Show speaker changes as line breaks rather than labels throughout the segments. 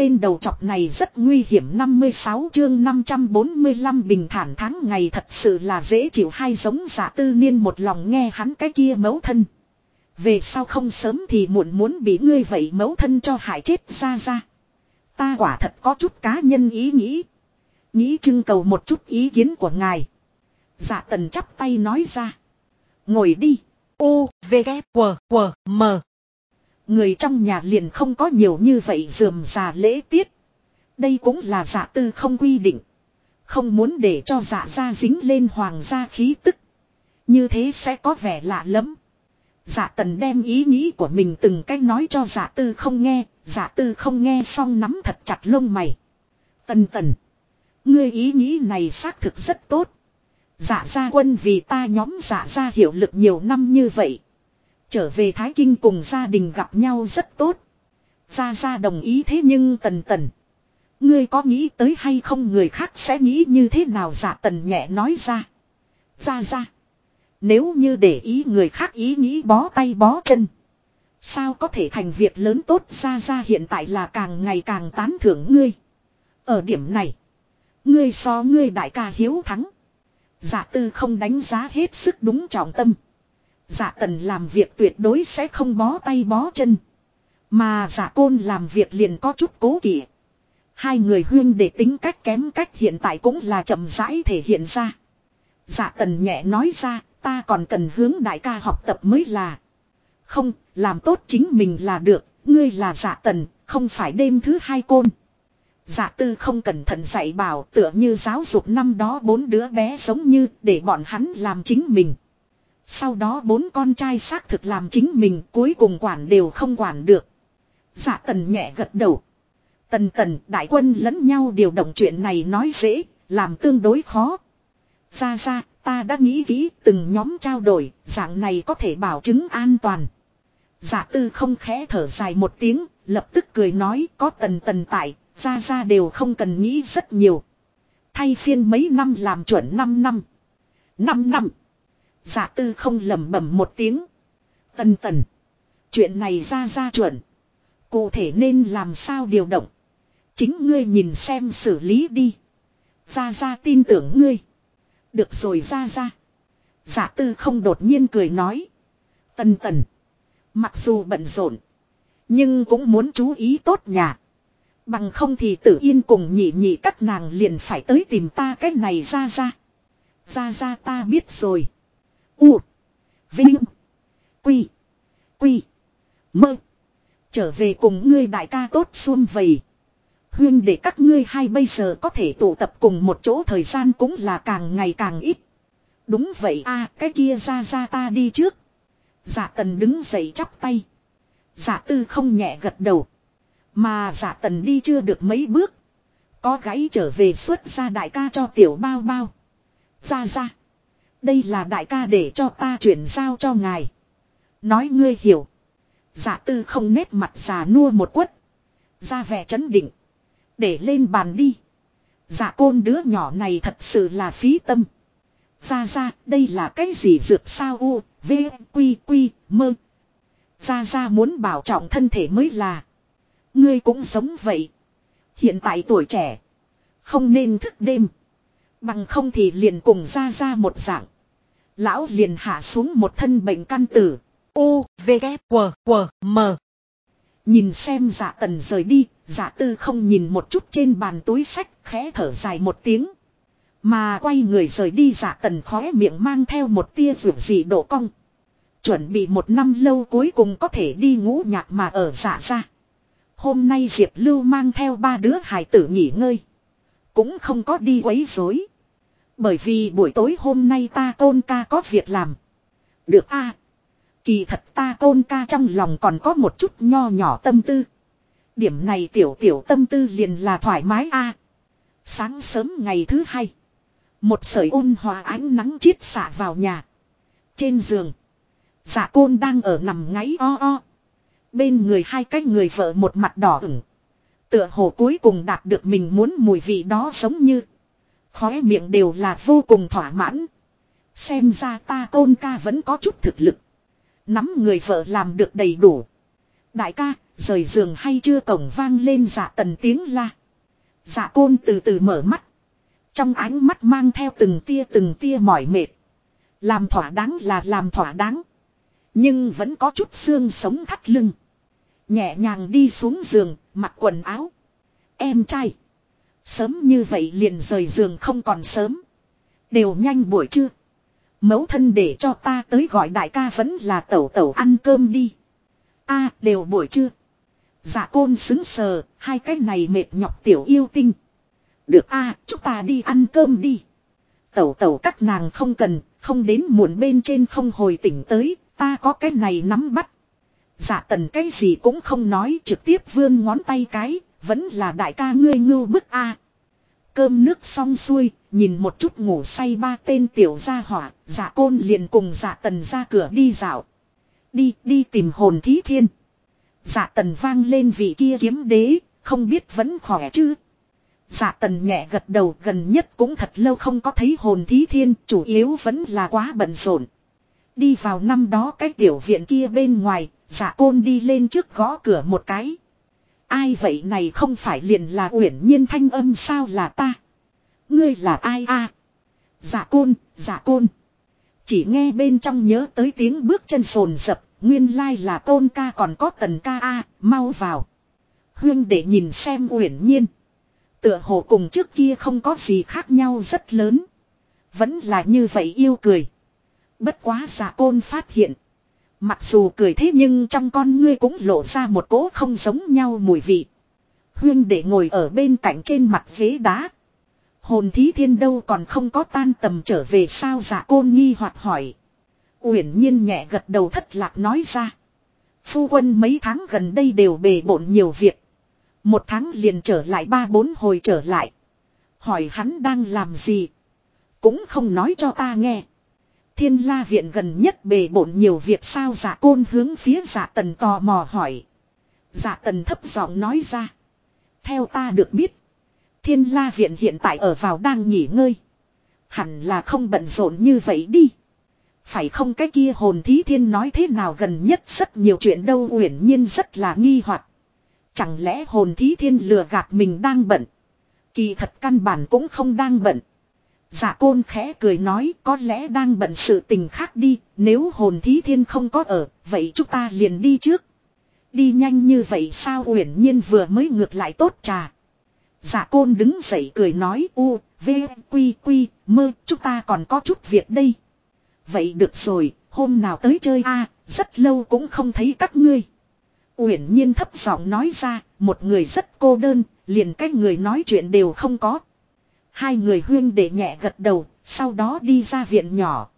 tên đầu chọc này rất nguy hiểm 56 chương 545 bình thản tháng ngày thật sự là dễ chịu hay giống giả tư niên một lòng nghe hắn cái kia mấu thân. Về sau không sớm thì muộn muốn bị ngươi vậy mấu thân cho hại chết ra ra. Ta quả thật có chút cá nhân ý nghĩ. Nghĩ trưng cầu một chút ý kiến của ngài. giả tần chắp tay nói ra. Ngồi đi. U, V, K, W, W, M. Người trong nhà liền không có nhiều như vậy dườm già lễ tiết. Đây cũng là giả tư không quy định. Không muốn để cho giả gia dính lên hoàng gia khí tức. Như thế sẽ có vẻ lạ lắm. giả tần đem ý nghĩ của mình từng cách nói cho giả tư không nghe. giả tư không nghe xong nắm thật chặt lông mày. Tần tần. Ngươi ý nghĩ này xác thực rất tốt. giả gia quân vì ta nhóm giả gia hiệu lực nhiều năm như vậy. Trở về Thái Kinh cùng gia đình gặp nhau rất tốt. Gia Gia đồng ý thế nhưng tần tần. Ngươi có nghĩ tới hay không người khác sẽ nghĩ như thế nào dạ tần nhẹ nói ra. Gia Gia. Nếu như để ý người khác ý nghĩ bó tay bó chân. Sao có thể thành việc lớn tốt Gia Gia hiện tại là càng ngày càng tán thưởng ngươi. Ở điểm này. Ngươi so ngươi đại ca hiếu thắng. Dạ tư không đánh giá hết sức đúng trọng tâm. Dạ tần làm việc tuyệt đối sẽ không bó tay bó chân. Mà dạ côn làm việc liền có chút cố kỵ. Hai người huyên để tính cách kém cách hiện tại cũng là chậm rãi thể hiện ra. Dạ tần nhẹ nói ra, ta còn cần hướng đại ca học tập mới là. Không, làm tốt chính mình là được, ngươi là dạ tần, không phải đêm thứ hai côn. Dạ tư không cẩn thận dạy bảo tựa như giáo dục năm đó bốn đứa bé giống như để bọn hắn làm chính mình. Sau đó bốn con trai xác thực làm chính mình cuối cùng quản đều không quản được. giả tần nhẹ gật đầu. Tần tần đại quân lẫn nhau điều động chuyện này nói dễ, làm tương đối khó. Ra ra, ta đã nghĩ kỹ từng nhóm trao đổi, dạng này có thể bảo chứng an toàn. giả tư không khẽ thở dài một tiếng, lập tức cười nói có tần tần tại, ra ra đều không cần nghĩ rất nhiều. Thay phiên mấy năm làm chuẩn 5 năm. 5 năm giả tư không lầm bẩm một tiếng. Tần tần. Chuyện này ra ra chuẩn. Cụ thể nên làm sao điều động. Chính ngươi nhìn xem xử lý đi. Ra ra tin tưởng ngươi. Được rồi ra ra. giả tư không đột nhiên cười nói. Tần tần. Mặc dù bận rộn. Nhưng cũng muốn chú ý tốt nhà. Bằng không thì tử yên cùng nhị nhị các nàng liền phải tới tìm ta cái này ra ra. Ra ra ta biết rồi. U. Vinh. Quy. Quy. Mơ. Trở về cùng ngươi đại ca tốt xuân vầy. Huyên để các ngươi hai bây giờ có thể tụ tập cùng một chỗ thời gian cũng là càng ngày càng ít. Đúng vậy, a, cái kia ra ra ta đi trước. Dạ tần đứng dậy chắp tay. Dạ tư không nhẹ gật đầu. Mà dạ tần đi chưa được mấy bước. Có gãy trở về xuất ra đại ca cho tiểu bao bao. Ra ra. Đây là đại ca để cho ta chuyển giao cho ngài. Nói ngươi hiểu. Dạ tư không nét mặt già nua một quất. Ra vẻ chấn định. Để lên bàn đi. Dạ côn đứa nhỏ này thật sự là phí tâm. Ra ra, đây là cái gì dược sao u, v, quy, quy, mơ. Ra ra muốn bảo trọng thân thể mới là. Ngươi cũng sống vậy. Hiện tại tuổi trẻ. Không nên thức đêm. Bằng không thì liền cùng ra ra một dạng. Lão liền hạ xuống một thân bệnh căn tử. U, V, K, W, W, M. Nhìn xem giả tần rời đi, giả tư không nhìn một chút trên bàn túi sách, khẽ thở dài một tiếng. Mà quay người rời đi giả tần khóe miệng mang theo một tia rượu dị độ cong. Chuẩn bị một năm lâu cuối cùng có thể đi ngũ nhạc mà ở giả ra. Hôm nay Diệp Lưu mang theo ba đứa hải tử nghỉ ngơi. Cũng không có đi quấy rối. Bởi vì buổi tối hôm nay ta tôn ca có việc làm. Được a Kỳ thật ta tôn ca trong lòng còn có một chút nho nhỏ tâm tư. Điểm này tiểu tiểu tâm tư liền là thoải mái a Sáng sớm ngày thứ hai. Một sợi ôn hòa ánh nắng chiết xạ vào nhà. Trên giường. Dạ côn đang ở nằm ngáy o o. Bên người hai cái người vợ một mặt đỏ ửng. Tựa hồ cuối cùng đạt được mình muốn mùi vị đó giống như. Khóe miệng đều là vô cùng thỏa mãn. Xem ra ta tôn ca vẫn có chút thực lực. Nắm người vợ làm được đầy đủ. Đại ca, rời giường hay chưa cổng vang lên dạ tần tiếng la. Dạ côn từ từ mở mắt. Trong ánh mắt mang theo từng tia từng tia mỏi mệt. Làm thỏa đáng là làm thỏa đáng. Nhưng vẫn có chút xương sống thắt lưng. Nhẹ nhàng đi xuống giường, mặc quần áo. Em trai. Sớm như vậy liền rời giường không còn sớm. Đều nhanh buổi trưa. mấu thân để cho ta tới gọi đại ca vẫn là tẩu tẩu ăn cơm đi. a đều buổi trưa. Dạ côn xứng sờ, hai cái này mệt nhọc tiểu yêu tinh. Được a chúng ta đi ăn cơm đi. Tẩu tẩu các nàng không cần, không đến muộn bên trên không hồi tỉnh tới, ta có cái này nắm bắt. Dạ tần cái gì cũng không nói trực tiếp vươn ngón tay cái, vẫn là đại ca ngươi ngưu bức a. Cơm nước xong xuôi, nhìn một chút ngủ say ba tên tiểu gia hỏa, giả côn liền cùng giả tần ra cửa đi dạo. Đi, đi tìm hồn thí thiên. giả tần vang lên vị kia kiếm đế, không biết vẫn khỏe chứ. giả tần nhẹ gật đầu gần nhất cũng thật lâu không có thấy hồn thí thiên, chủ yếu vẫn là quá bận rộn. Đi vào năm đó cái tiểu viện kia bên ngoài, giả côn đi lên trước gõ cửa một cái. Ai vậy này không phải liền là uyển nhiên thanh âm sao là ta. Ngươi là ai a? À? Dạ côn, dạ côn. Chỉ nghe bên trong nhớ tới tiếng bước chân sồn sập, nguyên lai là tôn ca còn có tần ca a, mau vào. Huyên để nhìn xem uyển nhiên. Tựa hồ cùng trước kia không có gì khác nhau rất lớn. Vẫn là như vậy yêu cười. Bất quá giả côn phát hiện. Mặc dù cười thế nhưng trong con ngươi cũng lộ ra một cỗ không giống nhau mùi vị. Huyên để ngồi ở bên cạnh trên mặt ghế đá. Hồn thí thiên đâu còn không có tan tầm trở về sao giả côn nghi hoặc hỏi. Uyển nhiên nhẹ gật đầu thất lạc nói ra. Phu quân mấy tháng gần đây đều bề bộn nhiều việc. Một tháng liền trở lại ba bốn hồi trở lại. Hỏi hắn đang làm gì. Cũng không nói cho ta nghe. Thiên la viện gần nhất bề bộn nhiều việc sao giả côn hướng phía giả tần tò mò hỏi. Giả tần thấp giọng nói ra. Theo ta được biết. Thiên la viện hiện tại ở vào đang nghỉ ngơi. Hẳn là không bận rộn như vậy đi. Phải không cái kia hồn thí thiên nói thế nào gần nhất rất nhiều chuyện đâu uyển nhiên rất là nghi hoặc Chẳng lẽ hồn thí thiên lừa gạt mình đang bận. Kỳ thật căn bản cũng không đang bận. Giả côn khẽ cười nói có lẽ đang bận sự tình khác đi, nếu hồn thí thiên không có ở, vậy chúng ta liền đi trước. Đi nhanh như vậy sao uyển nhiên vừa mới ngược lại tốt trà. Giả côn đứng dậy cười nói u, v, quy quy, mơ, chúng ta còn có chút việc đây. Vậy được rồi, hôm nào tới chơi a rất lâu cũng không thấy các ngươi. Uyển nhiên thấp giọng nói ra, một người rất cô đơn, liền cách người nói chuyện đều không có. Hai người huyên để nhẹ gật đầu, sau đó đi ra viện nhỏ.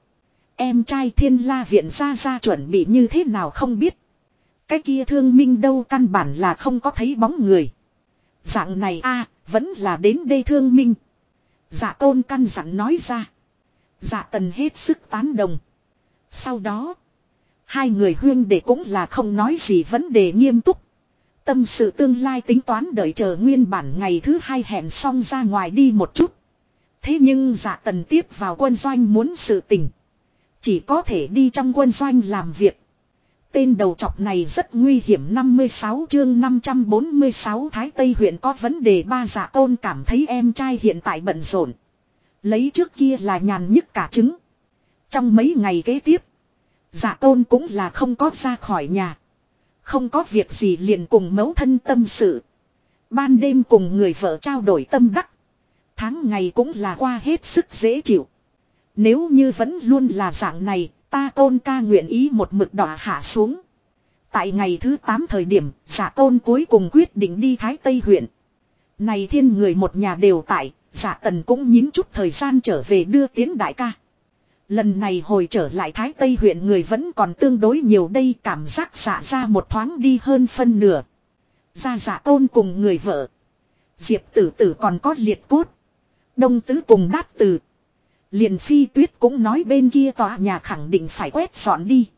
Em trai thiên la viện ra ra chuẩn bị như thế nào không biết. Cái kia thương minh đâu căn bản là không có thấy bóng người. Dạng này a vẫn là đến đây thương minh. Dạ tôn căn dặn nói ra. Dạ tần hết sức tán đồng. Sau đó. Hai người huyên để cũng là không nói gì vấn đề nghiêm túc. Tâm sự tương lai tính toán đợi chờ nguyên bản ngày thứ hai hẹn xong ra ngoài đi một chút. Thế nhưng dạ tần tiếp vào quân doanh muốn sự tình. Chỉ có thể đi trong quân doanh làm việc. Tên đầu trọc này rất nguy hiểm 56 chương 546 Thái Tây huyện có vấn đề, ba dạ tôn cảm thấy em trai hiện tại bận rộn. Lấy trước kia là nhàn nhất cả trứng. Trong mấy ngày kế tiếp. Dạ tôn cũng là không có ra khỏi nhà. Không có việc gì liền cùng mẫu thân tâm sự. Ban đêm cùng người vợ trao đổi tâm đắc. Tháng ngày cũng là qua hết sức dễ chịu. Nếu như vẫn luôn là dạng này, ta tôn ca nguyện ý một mực đỏ hạ xuống. Tại ngày thứ 8 thời điểm, giả tôn cuối cùng quyết định đi Thái Tây huyện. Này thiên người một nhà đều tại, giả tần cũng nhín chút thời gian trở về đưa tiến đại ca. Lần này hồi trở lại Thái Tây huyện người vẫn còn tương đối nhiều đây cảm giác xả ra một thoáng đi hơn phân nửa. Ra giả dạ tôn cùng người vợ. Diệp tử tử còn có liệt cốt. Đông tứ cùng đát tử. Liền phi tuyết cũng nói bên kia tòa nhà khẳng định phải quét dọn đi.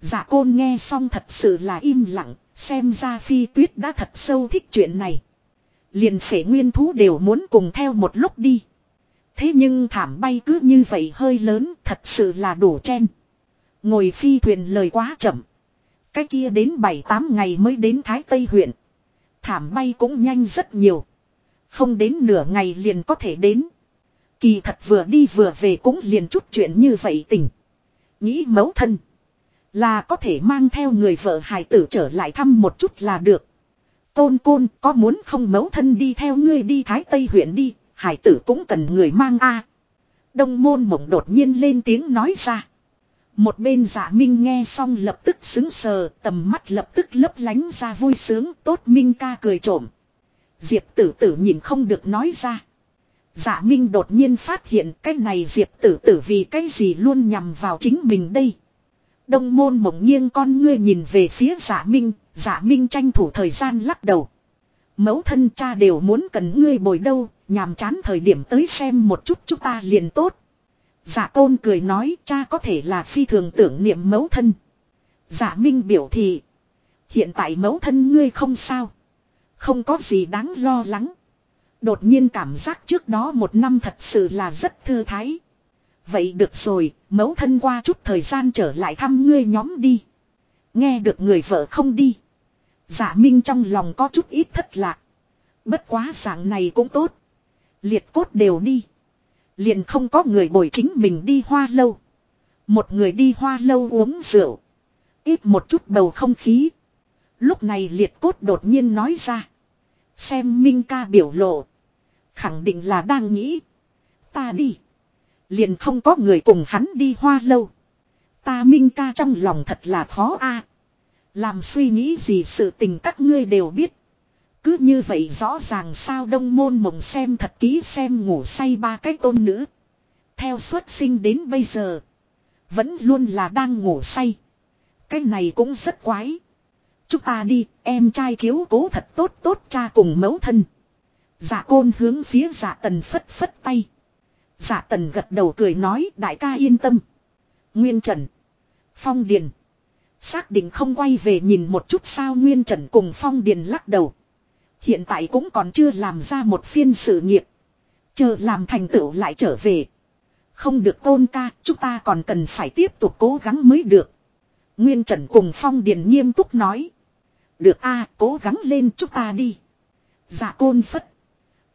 Giả côn nghe xong thật sự là im lặng, xem ra phi tuyết đã thật sâu thích chuyện này. Liền phể nguyên thú đều muốn cùng theo một lúc đi. Thế nhưng thảm bay cứ như vậy hơi lớn thật sự là đổ chen. Ngồi phi thuyền lời quá chậm. Cái kia đến 7-8 ngày mới đến Thái Tây huyện. Thảm bay cũng nhanh rất nhiều. Không đến nửa ngày liền có thể đến. Kỳ thật vừa đi vừa về cũng liền chút chuyện như vậy tỉnh Nghĩ mẫu thân. Là có thể mang theo người vợ hài tử trở lại thăm một chút là được. Côn côn, có muốn không mẫu thân đi theo ngươi đi Thái Tây huyện đi. Hải tử cũng cần người mang a. Đông môn mộng đột nhiên lên tiếng nói ra. Một bên dạ minh nghe xong lập tức xứng sờ, tầm mắt lập tức lấp lánh ra vui sướng, tốt minh ca cười trộm. Diệp tử tử nhìn không được nói ra. Dạ minh đột nhiên phát hiện cái này diệp tử tử vì cái gì luôn nhằm vào chính mình đây. Đông môn mộng nghiêng con ngươi nhìn về phía dạ minh, dạ minh tranh thủ thời gian lắc đầu. Mẫu thân cha đều muốn cần ngươi bồi đâu, nhàm chán thời điểm tới xem một chút chúng ta liền tốt. giả tôn cười nói cha có thể là phi thường tưởng niệm mẫu thân. giả minh biểu thị. Hiện tại mẫu thân ngươi không sao. Không có gì đáng lo lắng. Đột nhiên cảm giác trước đó một năm thật sự là rất thư thái. Vậy được rồi, mẫu thân qua chút thời gian trở lại thăm ngươi nhóm đi. Nghe được người vợ không đi. Dạ Minh trong lòng có chút ít thất lạc. Bất quá dạng này cũng tốt. Liệt cốt đều đi. Liền không có người bồi chính mình đi hoa lâu. Một người đi hoa lâu uống rượu. Ít một chút bầu không khí. Lúc này liệt cốt đột nhiên nói ra. Xem Minh ca biểu lộ. Khẳng định là đang nghĩ. Ta đi. Liền không có người cùng hắn đi hoa lâu. Ta Minh ca trong lòng thật là khó a. Làm suy nghĩ gì sự tình các ngươi đều biết. Cứ như vậy rõ ràng sao đông môn mộng xem thật kỹ xem ngủ say ba cái tôn nữ. Theo xuất sinh đến bây giờ. Vẫn luôn là đang ngủ say. Cái này cũng rất quái. Chúng ta đi, em trai chiếu cố thật tốt tốt cha cùng mẫu thân. Dạ côn hướng phía dạ tần phất phất tay. Dạ tần gật đầu cười nói đại ca yên tâm. Nguyên Trần. Phong Điền. Xác định không quay về nhìn một chút sao Nguyên Trần cùng Phong Điền lắc đầu. Hiện tại cũng còn chưa làm ra một phiên sự nghiệp. Chờ làm thành tựu lại trở về. Không được tôn ca, chúng ta còn cần phải tiếp tục cố gắng mới được. Nguyên Trần cùng Phong Điền nghiêm túc nói. Được a cố gắng lên chúng ta đi. Dạ côn phất.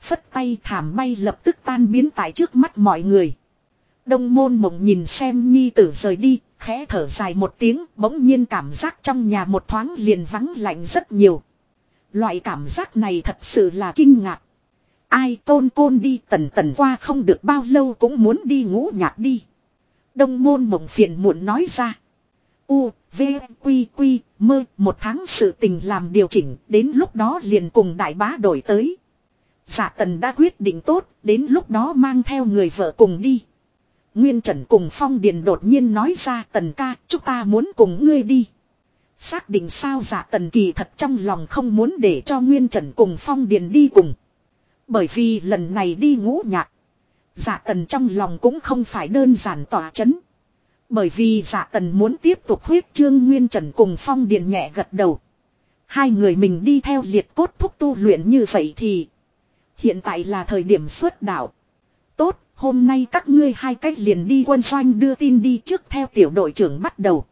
Phất tay thảm bay lập tức tan biến tại trước mắt mọi người. Đông môn mộng nhìn xem nhi tử rời đi, khẽ thở dài một tiếng, bỗng nhiên cảm giác trong nhà một thoáng liền vắng lạnh rất nhiều. Loại cảm giác này thật sự là kinh ngạc. Ai tôn côn đi tần tần qua không được bao lâu cũng muốn đi ngủ nhạc đi. Đông môn mộng phiền muộn nói ra. U, V, Quy, Quy, mơ, một tháng sự tình làm điều chỉnh, đến lúc đó liền cùng đại bá đổi tới. Giả tần đã quyết định tốt, đến lúc đó mang theo người vợ cùng đi. Nguyên Trần cùng Phong Điền đột nhiên nói ra tần ca, chúng ta muốn cùng ngươi đi. Xác định sao giả tần kỳ thật trong lòng không muốn để cho Nguyên Trần cùng Phong Điền đi cùng. Bởi vì lần này đi ngũ nhạc. Giả tần trong lòng cũng không phải đơn giản tỏa chấn. Bởi vì giả tần muốn tiếp tục huyết trương Nguyên Trần cùng Phong Điền nhẹ gật đầu. Hai người mình đi theo liệt cốt thúc tu luyện như vậy thì. Hiện tại là thời điểm xuất đạo. Tốt, hôm nay các ngươi hai cách liền đi quân doanh đưa tin đi trước theo tiểu đội trưởng bắt đầu.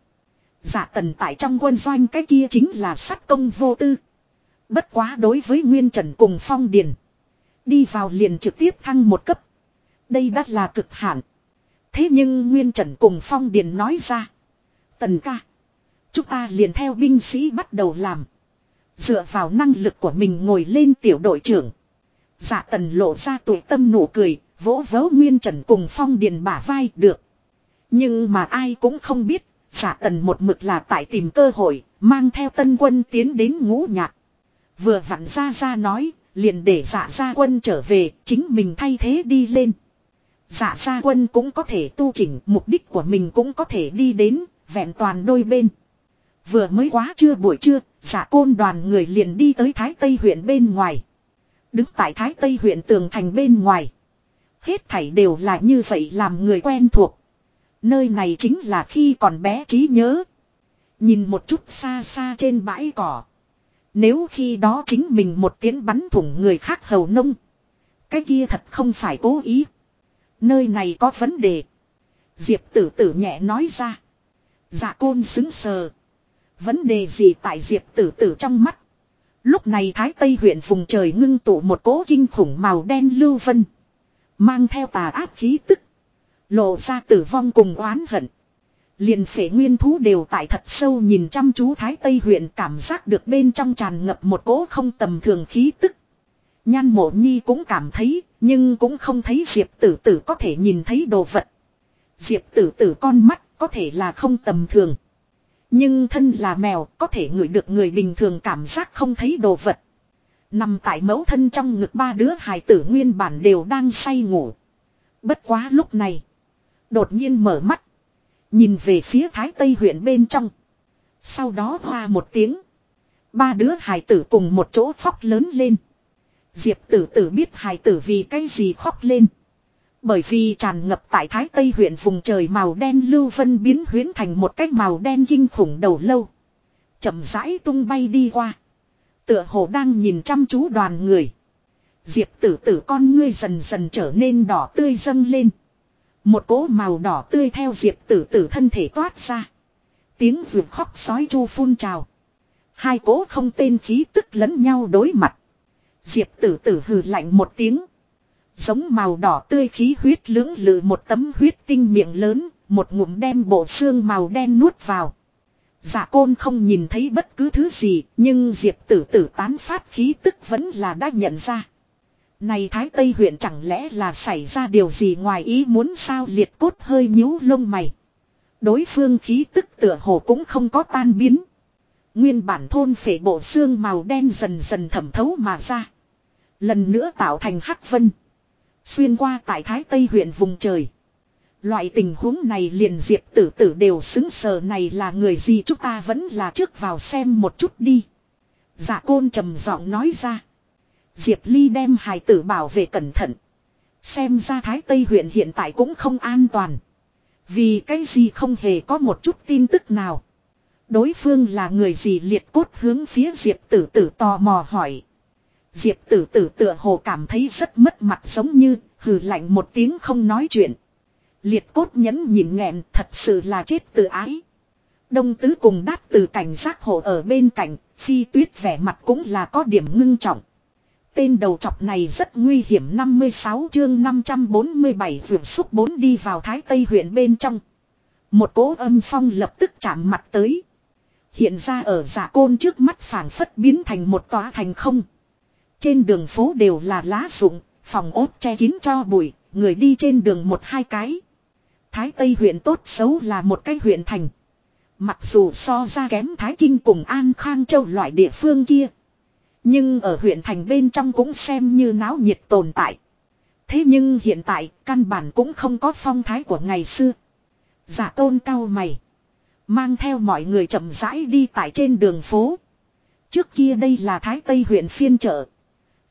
Giả tần tại trong quân doanh cái kia chính là sát công vô tư. Bất quá đối với Nguyên Trần cùng Phong Điền. Đi vào liền trực tiếp thăng một cấp. Đây đắt là cực hạn. Thế nhưng Nguyên Trần cùng Phong Điền nói ra. Tần ca. Chúng ta liền theo binh sĩ bắt đầu làm. Dựa vào năng lực của mình ngồi lên tiểu đội trưởng. giả tần lộ ra tuổi tâm nụ cười, vỗ vỗ Nguyên Trần cùng Phong Điền bả vai được. Nhưng mà ai cũng không biết, giả tần một mực là tại tìm cơ hội, mang theo tân quân tiến đến ngũ nhạc. Vừa vặn ra ra nói, liền để giả gia quân trở về, chính mình thay thế đi lên. Giả gia quân cũng có thể tu chỉnh, mục đích của mình cũng có thể đi đến, vẹn toàn đôi bên. Vừa mới quá trưa buổi trưa, giả côn đoàn người liền đi tới Thái Tây huyện bên ngoài. Đứng tại Thái Tây huyện tường thành bên ngoài. Hết thảy đều là như vậy làm người quen thuộc. Nơi này chính là khi còn bé trí nhớ. Nhìn một chút xa xa trên bãi cỏ. Nếu khi đó chính mình một tiếng bắn thủng người khác hầu nông. Cái kia thật không phải cố ý. Nơi này có vấn đề. Diệp tử tử nhẹ nói ra. Dạ côn xứng sờ. Vấn đề gì tại Diệp tử tử trong mắt. Lúc này Thái Tây huyện vùng trời ngưng tụ một cố kinh khủng màu đen lưu vân. Mang theo tà ác khí tức. Lộ ra tử vong cùng oán hận. Liền phể nguyên thú đều tại thật sâu nhìn chăm chú Thái Tây huyện cảm giác được bên trong tràn ngập một cỗ không tầm thường khí tức. Nhan mộ nhi cũng cảm thấy, nhưng cũng không thấy Diệp tử tử có thể nhìn thấy đồ vật. Diệp tử tử con mắt có thể là không tầm thường. Nhưng thân là mèo có thể ngửi được người bình thường cảm giác không thấy đồ vật. Nằm tại mẫu thân trong ngực ba đứa hài tử nguyên bản đều đang say ngủ. Bất quá lúc này. Đột nhiên mở mắt. Nhìn về phía thái tây huyện bên trong. Sau đó hoa một tiếng. Ba đứa hài tử cùng một chỗ khóc lớn lên. Diệp tử tử biết hài tử vì cái gì khóc lên. Bởi vì tràn ngập tại Thái Tây huyện vùng trời màu đen lưu vân biến huyến thành một cái màu đen kinh khủng đầu lâu. chậm rãi tung bay đi qua. Tựa hồ đang nhìn chăm chú đoàn người. Diệp tử tử con ngươi dần dần trở nên đỏ tươi dâng lên. Một cỗ màu đỏ tươi theo diệp tử tử thân thể toát ra. Tiếng vượt khóc sói chu phun trào. Hai cỗ không tên khí tức lẫn nhau đối mặt. Diệp tử tử hừ lạnh một tiếng. Giống màu đỏ tươi khí huyết lưỡng lự một tấm huyết tinh miệng lớn, một ngụm đem bộ xương màu đen nuốt vào. Dạ côn không nhìn thấy bất cứ thứ gì, nhưng diệp tử tử tán phát khí tức vẫn là đã nhận ra. Này Thái Tây huyện chẳng lẽ là xảy ra điều gì ngoài ý muốn sao liệt cốt hơi nhíu lông mày. Đối phương khí tức tựa hồ cũng không có tan biến. Nguyên bản thôn phệ bộ xương màu đen dần dần thẩm thấu mà ra. Lần nữa tạo thành hắc vân. Xuyên qua tại Thái Tây huyện vùng trời. Loại tình huống này liền diệp tử tử đều xứng sờ này là người gì chúng ta vẫn là trước vào xem một chút đi. Dạ côn trầm giọng nói ra. Diệp Ly đem hài tử bảo vệ cẩn thận. Xem ra Thái Tây huyện hiện tại cũng không an toàn. Vì cái gì không hề có một chút tin tức nào. Đối phương là người gì liệt cốt hướng phía Diệp tử tử tò mò hỏi. Diệp tử tử tựa hồ cảm thấy rất mất mặt giống như, hừ lạnh một tiếng không nói chuyện. Liệt cốt nhẫn nhịn nghẹn thật sự là chết tự ái. Đông tứ cùng đát từ cảnh giác hộ ở bên cạnh, phi tuyết vẻ mặt cũng là có điểm ngưng trọng. Tên đầu trọc này rất nguy hiểm 56 chương 547 vượt xúc 4 đi vào Thái Tây huyện bên trong. Một cố âm phong lập tức chạm mặt tới. Hiện ra ở giả côn trước mắt phảng phất biến thành một tòa thành không. Trên đường phố đều là lá rụng, phòng ốt che kín cho bụi, người đi trên đường một hai cái. Thái Tây huyện tốt xấu là một cái huyện thành. Mặc dù so ra kém Thái Kinh cùng An Khang Châu loại địa phương kia. Nhưng ở huyện thành bên trong cũng xem như náo nhiệt tồn tại. Thế nhưng hiện tại, căn bản cũng không có phong thái của ngày xưa. Giả tôn cao mày. Mang theo mọi người chậm rãi đi tại trên đường phố. Trước kia đây là Thái Tây huyện phiên chợ.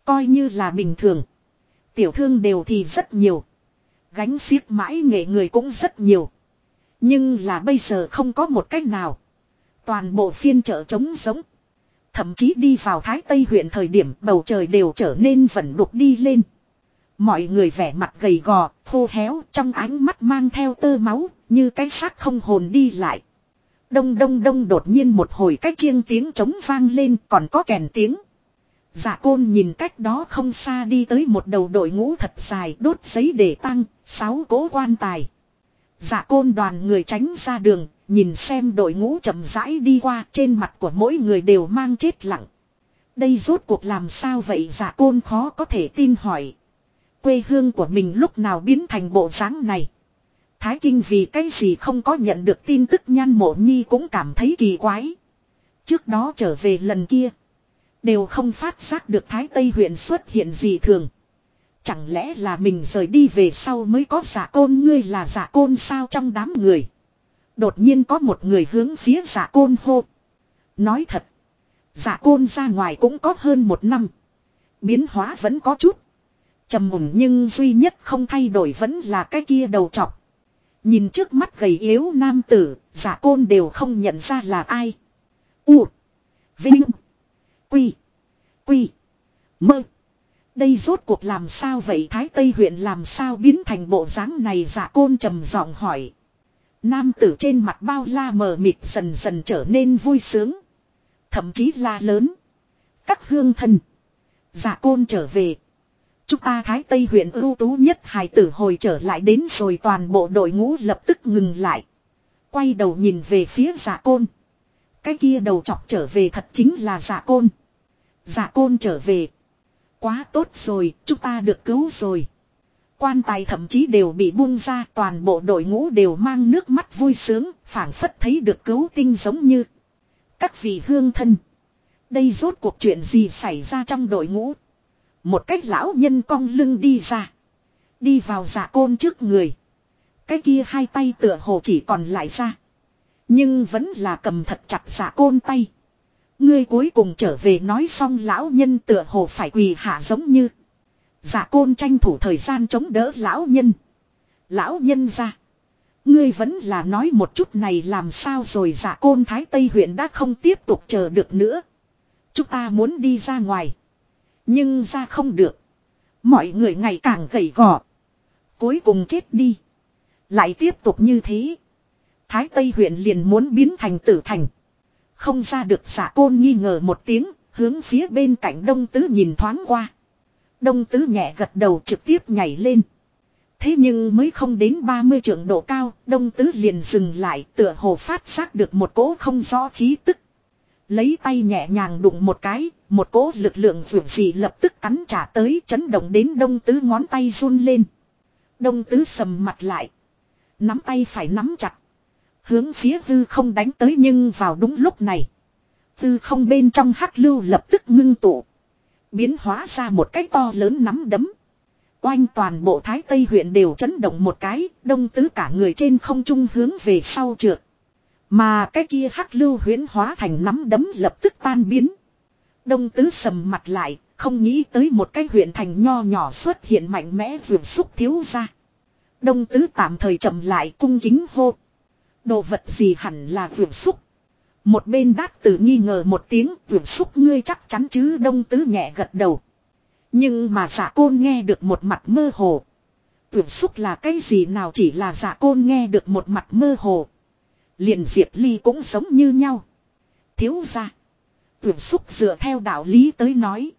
Coi như là bình thường. Tiểu thương đều thì rất nhiều. Gánh xiết mãi nghệ người cũng rất nhiều. Nhưng là bây giờ không có một cách nào. Toàn bộ phiên chợ trống giống. Thậm chí đi vào Thái Tây huyện thời điểm bầu trời đều trở nên vẩn đục đi lên. Mọi người vẻ mặt gầy gò, khô héo, trong ánh mắt mang theo tơ máu, như cái xác không hồn đi lại. Đông đông đông đột nhiên một hồi cách chiêng tiếng trống vang lên còn có kèn tiếng. Dạ côn nhìn cách đó không xa đi tới một đầu đội ngũ thật dài đốt giấy để tăng, sáu cố quan tài. Dạ côn đoàn người tránh ra đường, nhìn xem đội ngũ chậm rãi đi qua trên mặt của mỗi người đều mang chết lặng. Đây rốt cuộc làm sao vậy dạ côn khó có thể tin hỏi. Quê hương của mình lúc nào biến thành bộ dáng này. Thái Kinh vì cái gì không có nhận được tin tức nhan mộ nhi cũng cảm thấy kỳ quái. Trước đó trở về lần kia. Đều không phát giác được Thái Tây huyện xuất hiện gì thường. Chẳng lẽ là mình rời đi về sau mới có giả côn ngươi là giả côn sao trong đám người. Đột nhiên có một người hướng phía giả côn hô. Nói thật. Giả côn ra ngoài cũng có hơn một năm. Biến hóa vẫn có chút. trầm mùng nhưng duy nhất không thay đổi vẫn là cái kia đầu chọc. Nhìn trước mắt gầy yếu nam tử, giả côn đều không nhận ra là ai. U. Vinh. Quy. Quy. Mơ. Đây rốt cuộc làm sao vậy Thái Tây huyện làm sao biến thành bộ dáng này giả côn trầm giọng hỏi. Nam tử trên mặt bao la mờ mịt dần dần trở nên vui sướng. Thậm chí la lớn. Các hương thân. Giả côn trở về. Chúng ta Thái Tây huyện ưu tú nhất hài tử hồi trở lại đến rồi toàn bộ đội ngũ lập tức ngừng lại. Quay đầu nhìn về phía giả côn. Cái kia đầu chọc trở về thật chính là giả côn. Giả côn trở về. Quá tốt rồi, chúng ta được cứu rồi. Quan tài thậm chí đều bị buông ra, toàn bộ đội ngũ đều mang nước mắt vui sướng, phảng phất thấy được cứu tinh giống như. Các vị hương thân. Đây rốt cuộc chuyện gì xảy ra trong đội ngũ. Một cách lão nhân cong lưng đi ra. Đi vào giả côn trước người. Cái kia hai tay tựa hồ chỉ còn lại ra. Nhưng vẫn là cầm thật chặt giả côn tay. Ngươi cuối cùng trở về nói xong lão nhân tựa hồ phải quỳ hạ giống như. Giả côn tranh thủ thời gian chống đỡ lão nhân. Lão nhân ra. Ngươi vẫn là nói một chút này làm sao rồi giả côn Thái Tây huyện đã không tiếp tục chờ được nữa. Chúng ta muốn đi ra ngoài. Nhưng ra không được. Mọi người ngày càng gầy gò. Cuối cùng chết đi. Lại tiếp tục như thế. Thái Tây huyện liền muốn biến thành tử thành. Không ra được giả côn nghi ngờ một tiếng, hướng phía bên cạnh đông tứ nhìn thoáng qua. Đông tứ nhẹ gật đầu trực tiếp nhảy lên. Thế nhưng mới không đến 30 trượng độ cao, đông tứ liền dừng lại tựa hồ phát giác được một cỗ không rõ khí tức. Lấy tay nhẹ nhàng đụng một cái, một cỗ lực lượng vượt gì lập tức cắn trả tới chấn động đến đông tứ ngón tay run lên. Đông tứ sầm mặt lại. Nắm tay phải nắm chặt. Hướng phía hư không đánh tới nhưng vào đúng lúc này. Hư không bên trong hắc lưu lập tức ngưng tụ. Biến hóa ra một cái to lớn nắm đấm. Oanh toàn bộ Thái Tây huyện đều chấn động một cái, đông tứ cả người trên không trung hướng về sau trượt. Mà cái kia hắc lưu huyến hóa thành nắm đấm lập tức tan biến. Đông tứ sầm mặt lại, không nghĩ tới một cái huyện thành nho nhỏ xuất hiện mạnh mẽ vượt xúc thiếu ra. Đông tứ tạm thời chậm lại cung kính hô. Đồ vật gì hẳn là vượt xúc. Một bên đát tử nghi ngờ một tiếng vượt xúc ngươi chắc chắn chứ đông tứ nhẹ gật đầu. Nhưng mà giả côn nghe được một mặt mơ hồ. Vượt xúc là cái gì nào chỉ là giả côn nghe được một mặt mơ hồ. liền diệp ly cũng giống như nhau. Thiếu ra. Vượt xúc dựa theo đạo lý tới nói.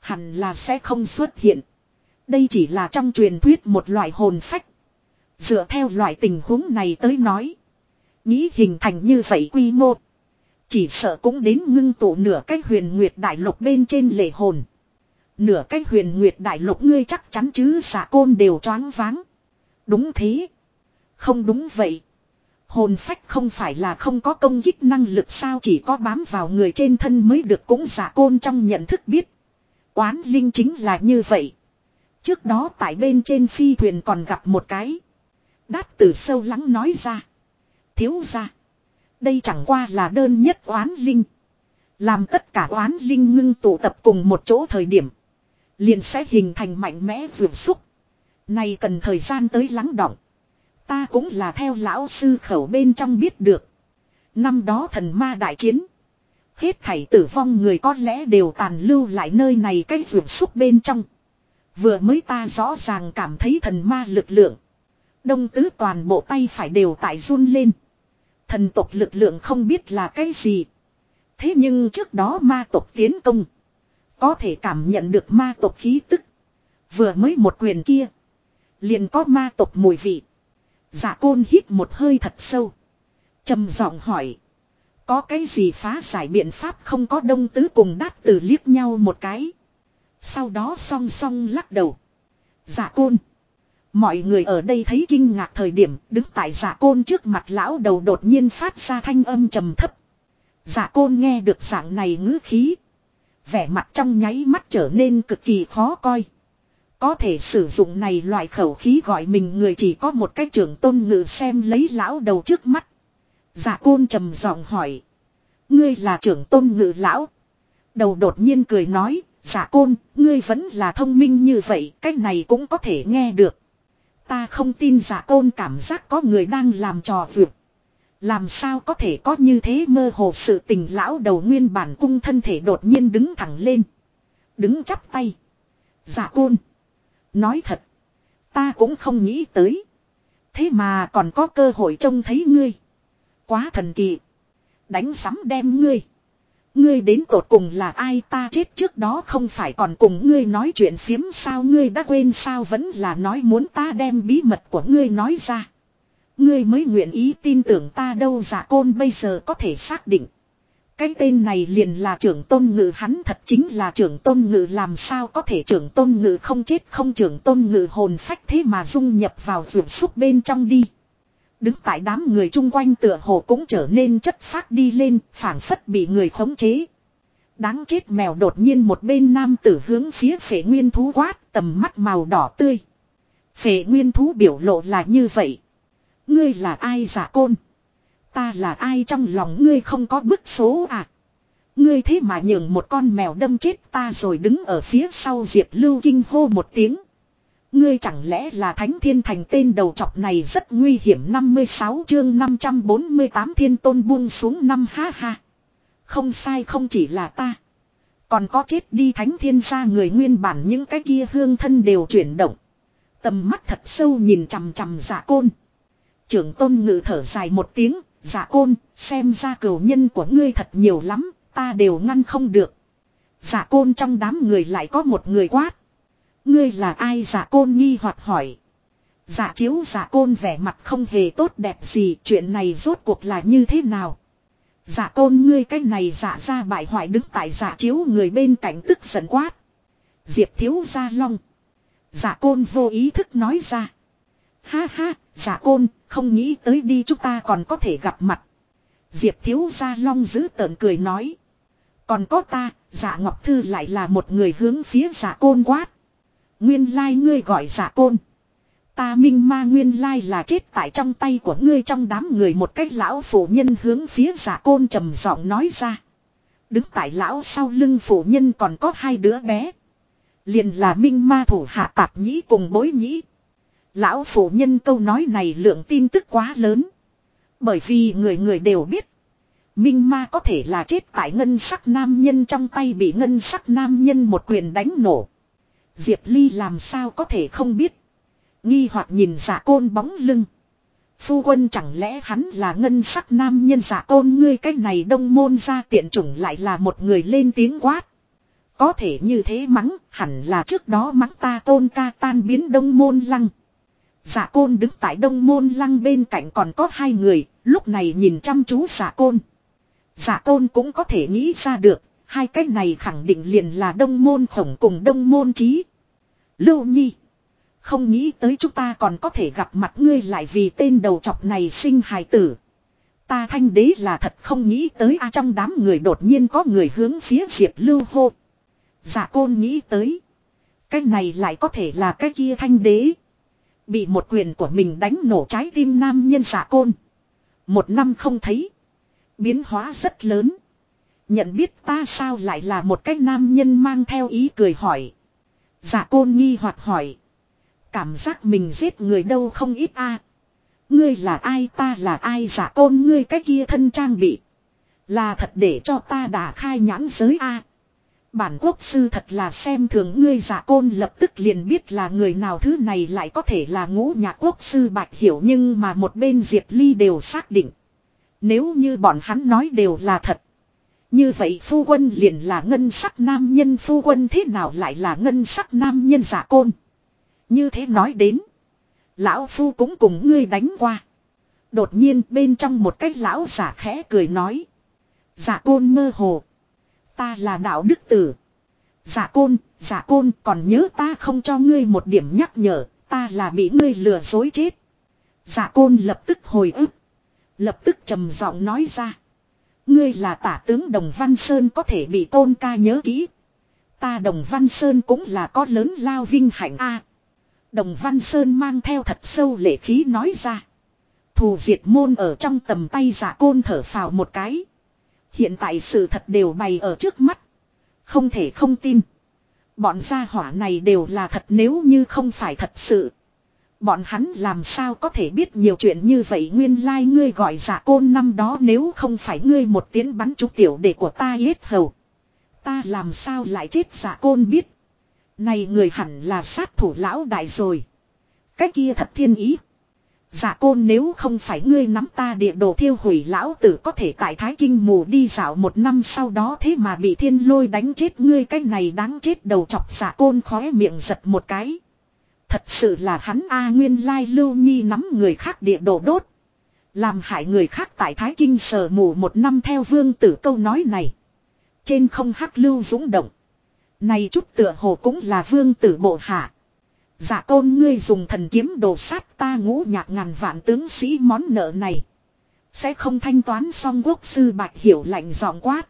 Hẳn là sẽ không xuất hiện. Đây chỉ là trong truyền thuyết một loại hồn phách. Dựa theo loại tình huống này tới nói. Nghĩ hình thành như vậy quy mô. Chỉ sợ cũng đến ngưng tụ nửa cái huyền nguyệt đại lục bên trên lệ hồn. Nửa cái huyền nguyệt đại lục ngươi chắc chắn chứ xả côn đều choáng váng. Đúng thế. Không đúng vậy. Hồn phách không phải là không có công kích năng lực sao chỉ có bám vào người trên thân mới được cũng giả côn trong nhận thức biết. Quán linh chính là như vậy. Trước đó tại bên trên phi thuyền còn gặp một cái. Đát tử sâu lắng nói ra. Thiếu ra. Đây chẳng qua là đơn nhất oán linh. Làm tất cả oán linh ngưng tụ tập cùng một chỗ thời điểm. Liền sẽ hình thành mạnh mẽ vượt xúc. Này cần thời gian tới lắng động. Ta cũng là theo lão sư khẩu bên trong biết được. Năm đó thần ma đại chiến. Hết thảy tử vong người có lẽ đều tàn lưu lại nơi này cái vượt xúc bên trong. Vừa mới ta rõ ràng cảm thấy thần ma lực lượng. Đông tứ toàn bộ tay phải đều tại run lên. Thần tộc lực lượng không biết là cái gì. Thế nhưng trước đó ma tộc tiến công. Có thể cảm nhận được ma tộc khí tức. Vừa mới một quyền kia. Liền có ma tộc mùi vị. Giả côn hít một hơi thật sâu. trầm giọng hỏi. Có cái gì phá giải biện pháp không có đông tứ cùng đát tử liếc nhau một cái. Sau đó song song lắc đầu. Giả côn. Mọi người ở đây thấy kinh ngạc thời điểm đứng tại giả côn trước mặt lão đầu đột nhiên phát ra thanh âm trầm thấp. Giả côn nghe được dạng này ngữ khí. Vẻ mặt trong nháy mắt trở nên cực kỳ khó coi. Có thể sử dụng này loại khẩu khí gọi mình người chỉ có một cái trưởng tôn ngự xem lấy lão đầu trước mắt. Giả côn trầm giọng hỏi. Ngươi là trưởng tôn ngự lão. Đầu đột nhiên cười nói, giả côn, ngươi vẫn là thông minh như vậy, cách này cũng có thể nghe được. Ta không tin giả côn cảm giác có người đang làm trò vượt. Làm sao có thể có như thế mơ hồ sự tình lão đầu nguyên bản cung thân thể đột nhiên đứng thẳng lên. Đứng chắp tay. Giả côn. Nói thật. Ta cũng không nghĩ tới. Thế mà còn có cơ hội trông thấy ngươi. Quá thần kỳ. Đánh sắm đem ngươi. Ngươi đến tột cùng là ai? Ta chết trước đó không phải còn cùng ngươi nói chuyện phiếm sao? Ngươi đã quên sao? Vẫn là nói muốn ta đem bí mật của ngươi nói ra. Ngươi mới nguyện ý tin tưởng ta đâu? Giả côn bây giờ có thể xác định. Cái tên này liền là trưởng tôn ngự. Hắn thật chính là trưởng tôn ngự. Làm sao có thể trưởng tôn ngự không chết? Không trưởng tôn ngự hồn phách thế mà dung nhập vào vườn xúc bên trong đi. Đứng tại đám người chung quanh tựa hồ cũng trở nên chất phát đi lên, phản phất bị người khống chế. Đáng chết mèo đột nhiên một bên nam tử hướng phía phệ nguyên thú quát tầm mắt màu đỏ tươi. Phệ nguyên thú biểu lộ là như vậy. Ngươi là ai giả côn? Ta là ai trong lòng ngươi không có bức số à? Ngươi thế mà nhường một con mèo đâm chết ta rồi đứng ở phía sau Diệp Lưu kinh hô một tiếng. Ngươi chẳng lẽ là Thánh Thiên Thành tên đầu trọc này rất nguy hiểm 56 chương 548 thiên tôn buông xuống năm ha ha. Không sai không chỉ là ta. Còn có chết đi Thánh Thiên gia người nguyên bản những cái kia hương thân đều chuyển động. Tầm mắt thật sâu nhìn chằm chằm giả côn. Trưởng tôn ngự thở dài một tiếng, giả côn, xem ra cửu nhân của ngươi thật nhiều lắm, ta đều ngăn không được. giả côn trong đám người lại có một người quát. Ngươi là ai giả côn nghi hoặc hỏi. Giả chiếu giả côn vẻ mặt không hề tốt đẹp gì chuyện này rốt cuộc là như thế nào. Giả côn ngươi cái này giả ra bại hoại đứng tại giả chiếu người bên cạnh tức giận quát. Diệp thiếu gia long. Giả côn vô ý thức nói ra. Ha ha, giả côn, không nghĩ tới đi chúng ta còn có thể gặp mặt. Diệp thiếu gia long giữ tợn cười nói. Còn có ta, giả ngọc thư lại là một người hướng phía giả côn quát. Nguyên lai ngươi gọi giả côn. Ta minh ma nguyên lai là chết tại trong tay của ngươi trong đám người một cách lão phụ nhân hướng phía giả côn trầm giọng nói ra. Đứng tại lão sau lưng phụ nhân còn có hai đứa bé. Liền là minh ma thủ hạ tạp nhĩ cùng bối nhĩ. Lão phụ nhân câu nói này lượng tin tức quá lớn. Bởi vì người người đều biết. Minh ma có thể là chết tại ngân sắc nam nhân trong tay bị ngân sắc nam nhân một quyền đánh nổ. Diệp Ly làm sao có thể không biết. Nghi hoặc nhìn giả côn bóng lưng. Phu quân chẳng lẽ hắn là ngân sắc nam nhân giả côn ngươi cái này đông môn ra tiện chủng lại là một người lên tiếng quát. Có thể như thế mắng hẳn là trước đó mắng ta tôn ca tan biến đông môn lăng. Giả côn đứng tại đông môn lăng bên cạnh còn có hai người, lúc này nhìn chăm chú giả côn. Giả côn cũng có thể nghĩ ra được, Hai cái này khẳng định liền là đông môn khổng cùng đông môn trí. Lưu Nhi. Không nghĩ tới chúng ta còn có thể gặp mặt ngươi lại vì tên đầu chọc này sinh hài tử. Ta thanh đế là thật không nghĩ tới a, trong đám người đột nhiên có người hướng phía Diệp Lưu hô. Giả côn nghĩ tới. Cái này lại có thể là cái kia thanh đế. Bị một quyền của mình đánh nổ trái tim nam nhân giả côn. Một năm không thấy. Biến hóa rất lớn. Nhận biết ta sao lại là một cái nam nhân mang theo ý cười hỏi. Giả côn nghi hoặc hỏi. Cảm giác mình giết người đâu không ít a. Ngươi là ai ta là ai giả côn ngươi cái kia thân trang bị. Là thật để cho ta đả khai nhãn giới a. Bản quốc sư thật là xem thường ngươi giả côn lập tức liền biết là người nào thứ này lại có thể là ngũ nhạc quốc sư bạch hiểu nhưng mà một bên Diệp Ly đều xác định. Nếu như bọn hắn nói đều là thật. Như vậy phu quân liền là ngân sắc nam nhân phu quân thế nào lại là ngân sắc nam nhân giả côn. Như thế nói đến. Lão phu cũng cùng ngươi đánh qua. Đột nhiên bên trong một cái lão giả khẽ cười nói. Giả côn mơ hồ. Ta là đạo đức tử. Giả côn, giả côn còn nhớ ta không cho ngươi một điểm nhắc nhở. Ta là bị ngươi lừa dối chết. Giả côn lập tức hồi ức. Lập tức trầm giọng nói ra. Ngươi là tả tướng Đồng Văn Sơn có thể bị tôn ca nhớ kỹ. Ta Đồng Văn Sơn cũng là có lớn lao vinh hạnh a. Đồng Văn Sơn mang theo thật sâu lệ khí nói ra. Thù diệt môn ở trong tầm tay giả côn thở phào một cái. Hiện tại sự thật đều bày ở trước mắt. Không thể không tin. Bọn gia hỏa này đều là thật nếu như không phải thật sự. Bọn hắn làm sao có thể biết nhiều chuyện như vậy nguyên lai like ngươi gọi giả côn năm đó nếu không phải ngươi một tiếng bắn trúng tiểu đệ của ta yết hầu. Ta làm sao lại chết giả côn biết. Này người hẳn là sát thủ lão đại rồi. Cái kia thật thiên ý. Dạ côn nếu không phải ngươi nắm ta địa đồ thiêu hủy lão tử có thể tại Thái Kinh mù đi dạo một năm sau đó thế mà bị thiên lôi đánh chết ngươi cái này đáng chết đầu chọc dạ côn khóe miệng giật một cái. Thật sự là hắn A Nguyên Lai Lưu Nhi nắm người khác địa đồ đốt. Làm hại người khác tại Thái Kinh sờ mù một năm theo vương tử câu nói này. Trên không hắc lưu dũng động. Này chút tựa hồ cũng là vương tử bộ hạ. Dạ côn ngươi dùng thần kiếm đồ sát ta ngũ nhạc ngàn vạn tướng sĩ món nợ này. Sẽ không thanh toán xong quốc sư bạch hiểu lạnh giọng quát.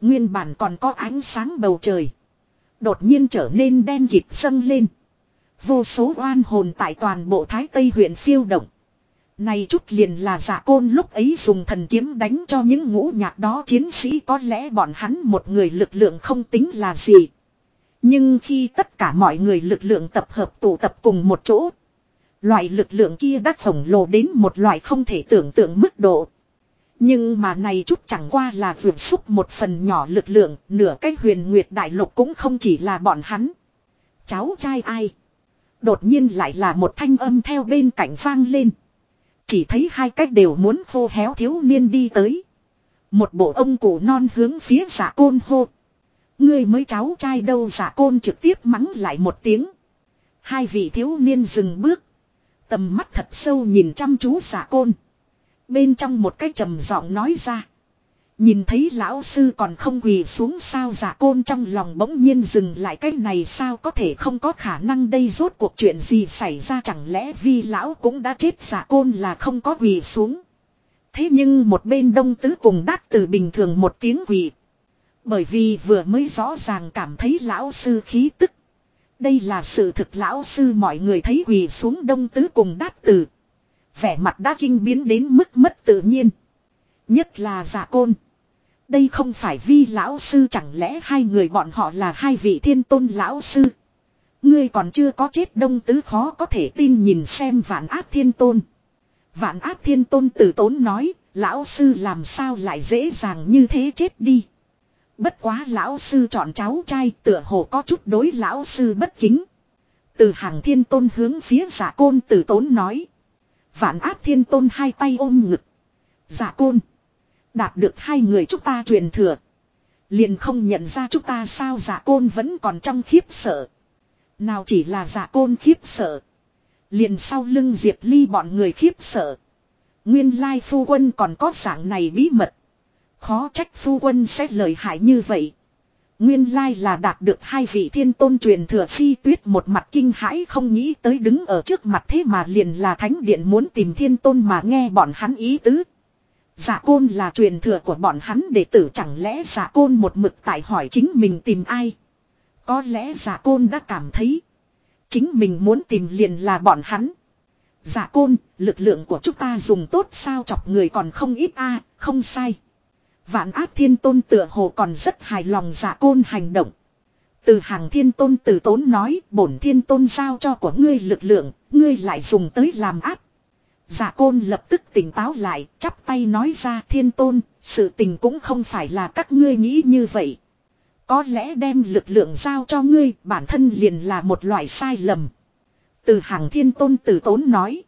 Nguyên bản còn có ánh sáng bầu trời. Đột nhiên trở nên đen kịt dâng lên. Vô số oan hồn tại toàn bộ Thái Tây huyện phiêu động. Này chút liền là giả côn lúc ấy dùng thần kiếm đánh cho những ngũ nhạc đó chiến sĩ có lẽ bọn hắn một người lực lượng không tính là gì. Nhưng khi tất cả mọi người lực lượng tập hợp tụ tập cùng một chỗ. Loại lực lượng kia đã khổng lồ đến một loại không thể tưởng tượng mức độ. Nhưng mà này chút chẳng qua là vượt xúc một phần nhỏ lực lượng, nửa cái huyền nguyệt đại lục cũng không chỉ là bọn hắn. Cháu trai ai? Đột nhiên lại là một thanh âm theo bên cạnh vang lên. Chỉ thấy hai cách đều muốn khô héo thiếu niên đi tới. Một bộ ông cụ non hướng phía giả côn hô. Ngươi mới cháu trai đâu giả côn trực tiếp mắng lại một tiếng. Hai vị thiếu niên dừng bước. Tầm mắt thật sâu nhìn chăm chú giả côn. Bên trong một cái trầm giọng nói ra. Nhìn thấy lão sư còn không quỳ xuống sao giả côn trong lòng bỗng nhiên dừng lại, cái này sao có thể không có khả năng đây, rốt cuộc chuyện gì xảy ra chẳng lẽ vi lão cũng đã chết giả côn là không có quỳ xuống. Thế nhưng một bên đông tứ cùng đắt từ bình thường một tiếng quỳ. Bởi vì vừa mới rõ ràng cảm thấy lão sư khí tức. Đây là sự thực, lão sư mọi người thấy quỳ xuống đông tứ cùng đát từ. Vẻ mặt đã kinh biến đến mức mất tự nhiên. Nhất là giả côn. Đây không phải vi lão sư chẳng lẽ hai người bọn họ là hai vị thiên tôn lão sư. Ngươi còn chưa có chết đông tứ khó có thể tin nhìn xem vạn áp thiên tôn. Vạn áp thiên tôn tử tốn nói, lão sư làm sao lại dễ dàng như thế chết đi. Bất quá lão sư chọn cháu trai tựa hồ có chút đối lão sư bất kính. Từ hàng thiên tôn hướng phía giả côn tử tốn nói. Vạn áp thiên tôn hai tay ôm ngực. Giả côn. Đạt được hai người chúng ta truyền thừa. Liền không nhận ra chúng ta sao giả côn vẫn còn trong khiếp sợ. Nào chỉ là giả côn khiếp sợ. Liền sau lưng Diệp Ly bọn người khiếp sợ. Nguyên lai phu quân còn có dạng này bí mật. Khó trách phu quân sẽ lợi hại như vậy. Nguyên lai là đạt được hai vị thiên tôn truyền thừa phi tuyết một mặt kinh hãi không nghĩ tới đứng ở trước mặt thế mà liền là thánh điện muốn tìm thiên tôn mà nghe bọn hắn ý tứ. Giả côn là truyền thừa của bọn hắn đệ tử chẳng lẽ giả côn một mực tại hỏi chính mình tìm ai. Có lẽ giả côn đã cảm thấy. Chính mình muốn tìm liền là bọn hắn. Giả côn, lực lượng của chúng ta dùng tốt sao chọc người còn không ít a không sai. Vạn ác thiên tôn tựa hồ còn rất hài lòng giả côn hành động. Từ hàng thiên tôn tử tốn nói bổn thiên tôn giao cho của ngươi lực lượng, ngươi lại dùng tới làm ác. Giả côn lập tức tỉnh táo lại, chắp tay nói ra thiên tôn, sự tình cũng không phải là các ngươi nghĩ như vậy. Có lẽ đem lực lượng giao cho ngươi, bản thân liền là một loại sai lầm. Từ hàng thiên tôn tử tốn nói.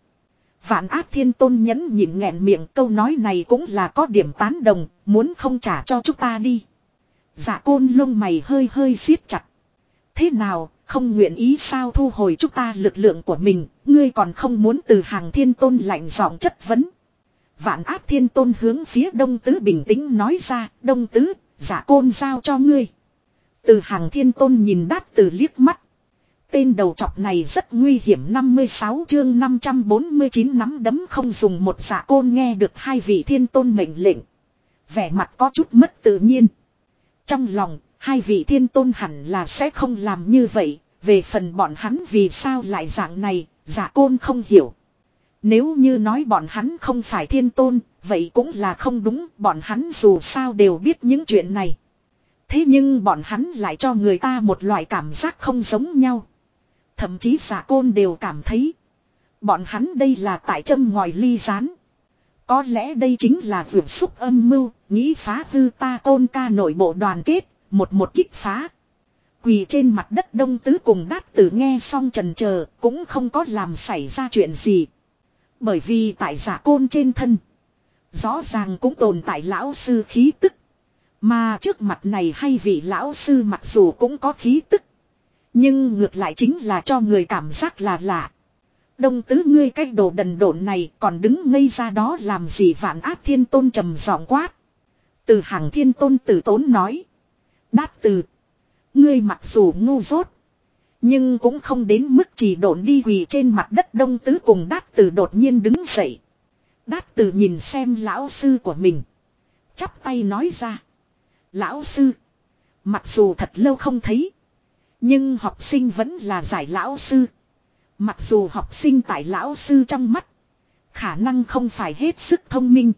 Vạn ác thiên tôn nhẫn nhịn nghẹn miệng câu nói này cũng là có điểm tán đồng, muốn không trả cho chúng ta đi. Dạ côn lông mày hơi hơi siết chặt. Thế nào, không nguyện ý sao thu hồi chúng ta lực lượng của mình, ngươi còn không muốn từ hàng thiên tôn lạnh giọng chất vấn. Vạn áp thiên tôn hướng phía đông tứ bình tĩnh nói ra, đông tứ, giả côn giao cho ngươi. Từ hàng thiên tôn nhìn đát từ liếc mắt. Tên đầu chọc này rất nguy hiểm 56 chương 549 nắm đấm không dùng một giả côn nghe được hai vị thiên tôn mệnh lệnh. Vẻ mặt có chút mất tự nhiên. Trong lòng, hai vị thiên tôn hẳn là sẽ không làm như vậy, về phần bọn hắn vì sao lại dạng này, giả côn không hiểu. Nếu như nói bọn hắn không phải thiên tôn, vậy cũng là không đúng, bọn hắn dù sao đều biết những chuyện này. Thế nhưng bọn hắn lại cho người ta một loại cảm giác không giống nhau. Thậm chí giả côn đều cảm thấy. Bọn hắn đây là tại châm ngòi ly rán. Có lẽ đây chính là vượt xúc âm mưu, nghĩ phá hư ta côn ca nội bộ đoàn kết, một một kích phá. Quỳ trên mặt đất đông tứ cùng đát tử nghe xong trần chờ cũng không có làm xảy ra chuyện gì. Bởi vì tại giả côn trên thân. Rõ ràng cũng tồn tại lão sư khí tức. Mà trước mặt này hay vị lão sư mặc dù cũng có khí tức. Nhưng ngược lại chính là cho người cảm giác là lạ. Đông tứ ngươi cái đồ đần độn này còn đứng ngây ra đó làm gì vạn áp thiên tôn trầm giọng quát. Từ hàng thiên tôn tử tốn nói. Đát từ. Ngươi mặc dù ngu dốt. Nhưng cũng không đến mức chỉ độn đi quỳ trên mặt đất đông tứ cùng đát từ đột nhiên đứng dậy. Đát từ nhìn xem lão sư của mình. Chắp tay nói ra. Lão sư. Mặc dù thật lâu không thấy. Nhưng học sinh vẫn là giải lão sư. Mặc dù học sinh tại lão sư trong mắt. Khả năng không phải hết sức thông minh.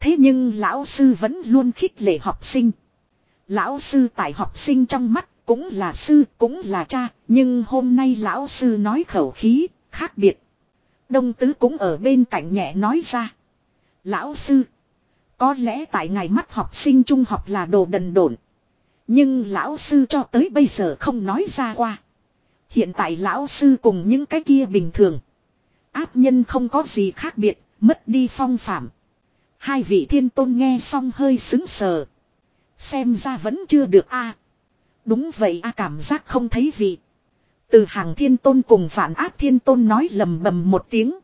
Thế nhưng lão sư vẫn luôn khích lệ học sinh. Lão sư tại học sinh trong mắt cũng là sư cũng là cha. Nhưng hôm nay lão sư nói khẩu khí khác biệt. Đông tứ cũng ở bên cạnh nhẹ nói ra. Lão sư. Có lẽ tại ngày mắt học sinh trung học là đồ đần độn. Nhưng lão sư cho tới bây giờ không nói ra qua. Hiện tại lão sư cùng những cái kia bình thường. Áp nhân không có gì khác biệt, mất đi phong phạm. Hai vị thiên tôn nghe xong hơi xứng sờ. Xem ra vẫn chưa được a. Đúng vậy a cảm giác không thấy vị. Từ hàng thiên tôn cùng phản áp thiên tôn nói lầm bầm một tiếng.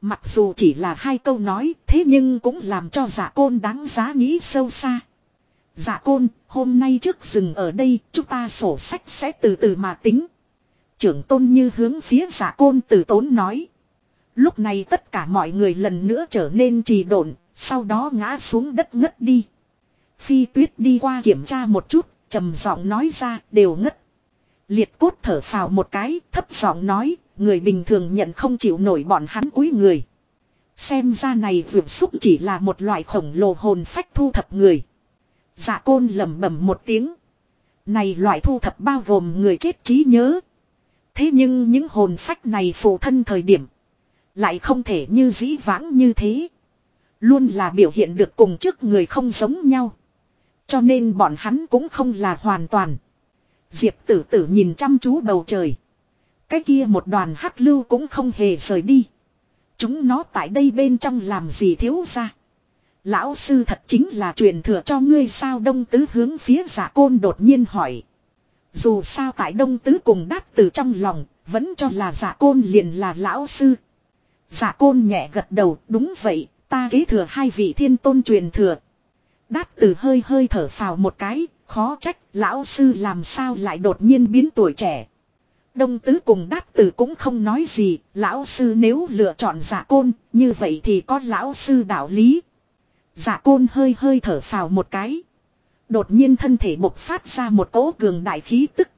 Mặc dù chỉ là hai câu nói thế nhưng cũng làm cho giả côn đáng giá nghĩ sâu xa. Giả côn, hôm nay trước rừng ở đây, chúng ta sổ sách sẽ từ từ mà tính. Trưởng tôn như hướng phía giả côn từ tốn nói. Lúc này tất cả mọi người lần nữa trở nên trì độn, sau đó ngã xuống đất ngất đi. Phi tuyết đi qua kiểm tra một chút, trầm giọng nói ra, đều ngất. Liệt cốt thở phào một cái, thấp giọng nói, người bình thường nhận không chịu nổi bọn hắn cúi người. Xem ra này vượt xúc chỉ là một loại khổng lồ hồn phách thu thập người. Dạ côn lẩm bẩm một tiếng. Này loại thu thập bao gồm người chết trí nhớ. Thế nhưng những hồn phách này phụ thân thời điểm. Lại không thể như dĩ vãng như thế. Luôn là biểu hiện được cùng trước người không giống nhau. Cho nên bọn hắn cũng không là hoàn toàn. Diệp tử tử nhìn chăm chú bầu trời. Cái kia một đoàn hắc lưu cũng không hề rời đi. Chúng nó tại đây bên trong làm gì thiếu ra. Lão sư thật chính là truyền thừa cho ngươi sao đông tứ hướng phía giả côn đột nhiên hỏi. Dù sao tại đông tứ cùng đát từ trong lòng, vẫn cho là giả côn liền là lão sư. Giả côn nhẹ gật đầu, đúng vậy, ta kế thừa hai vị thiên tôn truyền thừa. Đát từ hơi hơi thở phào một cái, khó trách, lão sư làm sao lại đột nhiên biến tuổi trẻ. Đông tứ cùng đát tử cũng không nói gì, lão sư nếu lựa chọn giả côn, như vậy thì có lão sư đạo lý. Giả côn hơi hơi thở phào một cái. Đột nhiên thân thể bộc phát ra một cỗ cường đại khí tức.